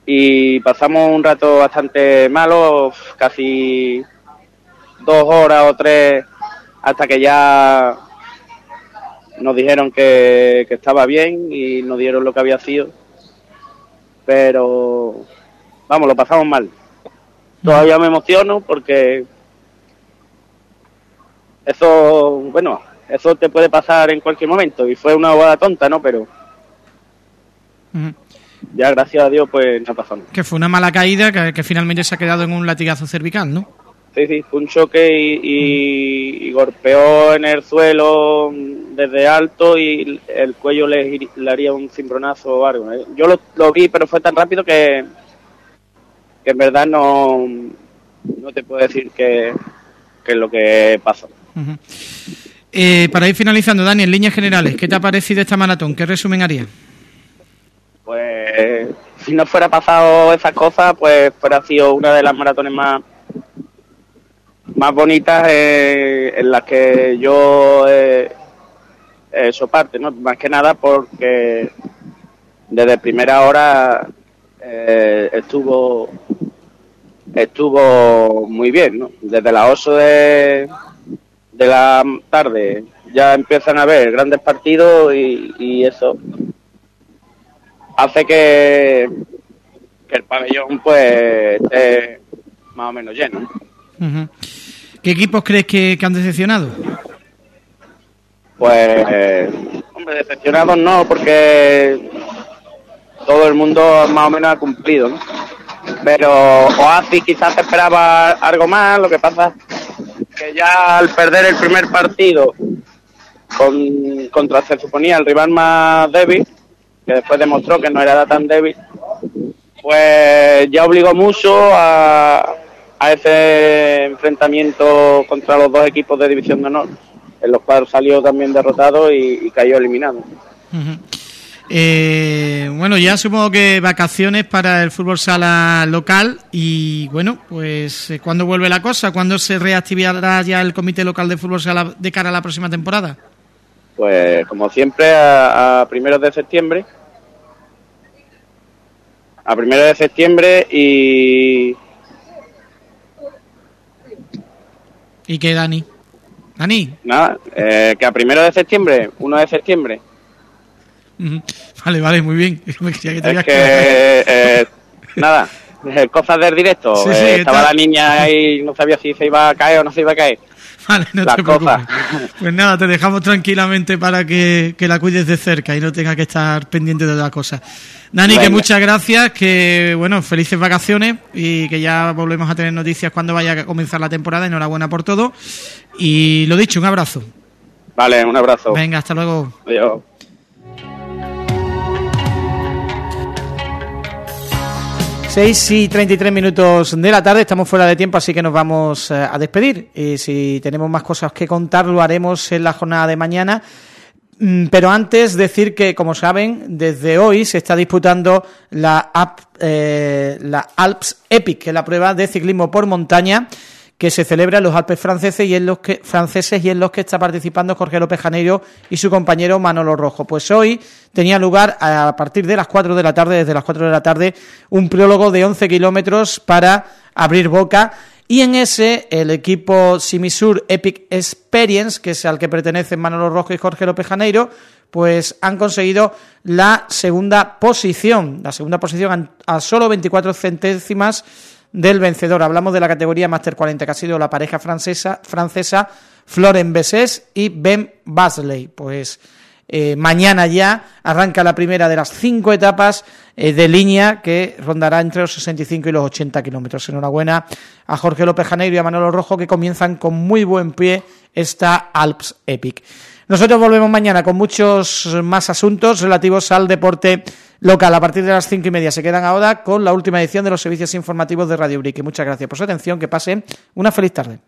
y pasamos un rato bastante malo, casi dos horas o tres hasta que ya nos dijeron que, estaba bien y nos dieron lo que había sido. Pero, vamos, lo pasamos mal. Todavía me emociono porque eso, bueno, eso te puede pasar en cualquier momento y fue una boda tonta, ¿no? Pero ya gracias a Dios pues no pasó nada. Que fue una mala caída que, que finalmente se ha quedado en un latigazo cervical, ¿no? Sí, sí, fue un choque y, golpeó en el suelo desde alto y el cuello le, haría un cimbronazo o algo. ¿eh? Yo lo, vi, pero fue tan rápido que, que en verdad no, no te puedo decir qué es lo que pasó. Eh, para ir finalizando, Dani, en líneas generales, ¿qué te ha parecido esta maratón? ¿Qué resumen haría? Pues si no fuera pasado esas cosas, pues fuera sido una de las maratones más más bonitas eh, en las que yo he, hecho parte, ¿no? Más que nada porque desde primera hora eh, estuvo estuvo muy bien, ¿no? Desde las 8 de, de la tarde ya empiezan a haber grandes partidos y, eso hace que, que el pabellón pues esté más o menos lleno. ¿Qué equipos crees que, han decepcionado? Pues, hombre, decepcionados no, porque todo el mundo más o menos ha cumplido, ¿no? Pero Oasis quizás esperaba algo más, lo que pasa que ya al perder el primer partido con, contra se suponía el rival más débil, que después demostró que no era tan débil, pues ya obligó mucho a, a ese enfrentamiento contra los dos equipos de División de Honor, en los cuales salió también derrotado y, cayó eliminado. Eh, bueno, ya supongo que vacaciones para el fútbol sala local y bueno, pues eh, ¿cuándo vuelve la cosa? ¿Cuándo se reactivará ya el comité local de fútbol sala de cara a la próxima temporada? Pues como siempre a, a primeros de septiembre. A primeros de septiembre y ¿Y qué, Dani? Dani. Nada, eh, que a primero de septiembre, 1 de septiembre. Vale, vale, muy bien. (laughs) es que, eh, nada, cosas del directo. Eh, estaba la niña ahí, no sabía si se iba a caer o no se iba a caer. (laughs) Vale, no te preocupes. (laughs) Pues nada, te dejamos tranquilamente para que, que, la cuides de cerca y no tenga que estar pendiente de otra cosa. Dani, que muchas gracias, que bueno, felices vacaciones y que ya volvemos a tener noticias cuando vaya a comenzar la temporada. Enhorabuena por todo. Y lo dicho, un abrazo. Vale, un abrazo. Venga, hasta luego. Adiós. 6 y 33 minutos de la tarde, estamos fuera de tiempo, así que nos vamos eh, a despedir. Y si tenemos más cosas que contar, lo haremos en la jornada de mañana. Mm, pero antes decir que, como saben, desde hoy se está disputando la, eh, la Alps Epic, que es la prueba de ciclismo por montaña que se celebra en los Alpes franceses y en los que franceses y en los que está participando Jorge López Janeiro y su compañero Manolo Rojo. Pues hoy tenía lugar a partir de las 4 de la tarde, desde las 4 de la tarde, un prólogo de 11 kilómetros para abrir boca y en ese, el equipo Simisur Epic Experience, que es al que pertenecen Manolo Rojo y Jorge López Janeiro, pues han conseguido la segunda posición, la segunda posición a solo 24 centésimas del vencedor. Hablamos de la categoría Master 40, que ha sido la pareja francesa, francesa Floren Bessés y Ben Basley. Pues eh, mañana ya arranca la primera de las cinco etapas eh, de línea que rondará entre los 65 y los 80 kilómetros. Enhorabuena a Jorge López Janeiro y a Manolo Rojo que comienzan con muy buen pie esta Alps Epic. Nosotros volvemos mañana con muchos más asuntos relativos al deporte local. A partir de las cinco y media se quedan ahora con la última edición de los servicios informativos de Radio Brique. Muchas gracias por su atención. Que pasen una feliz tarde.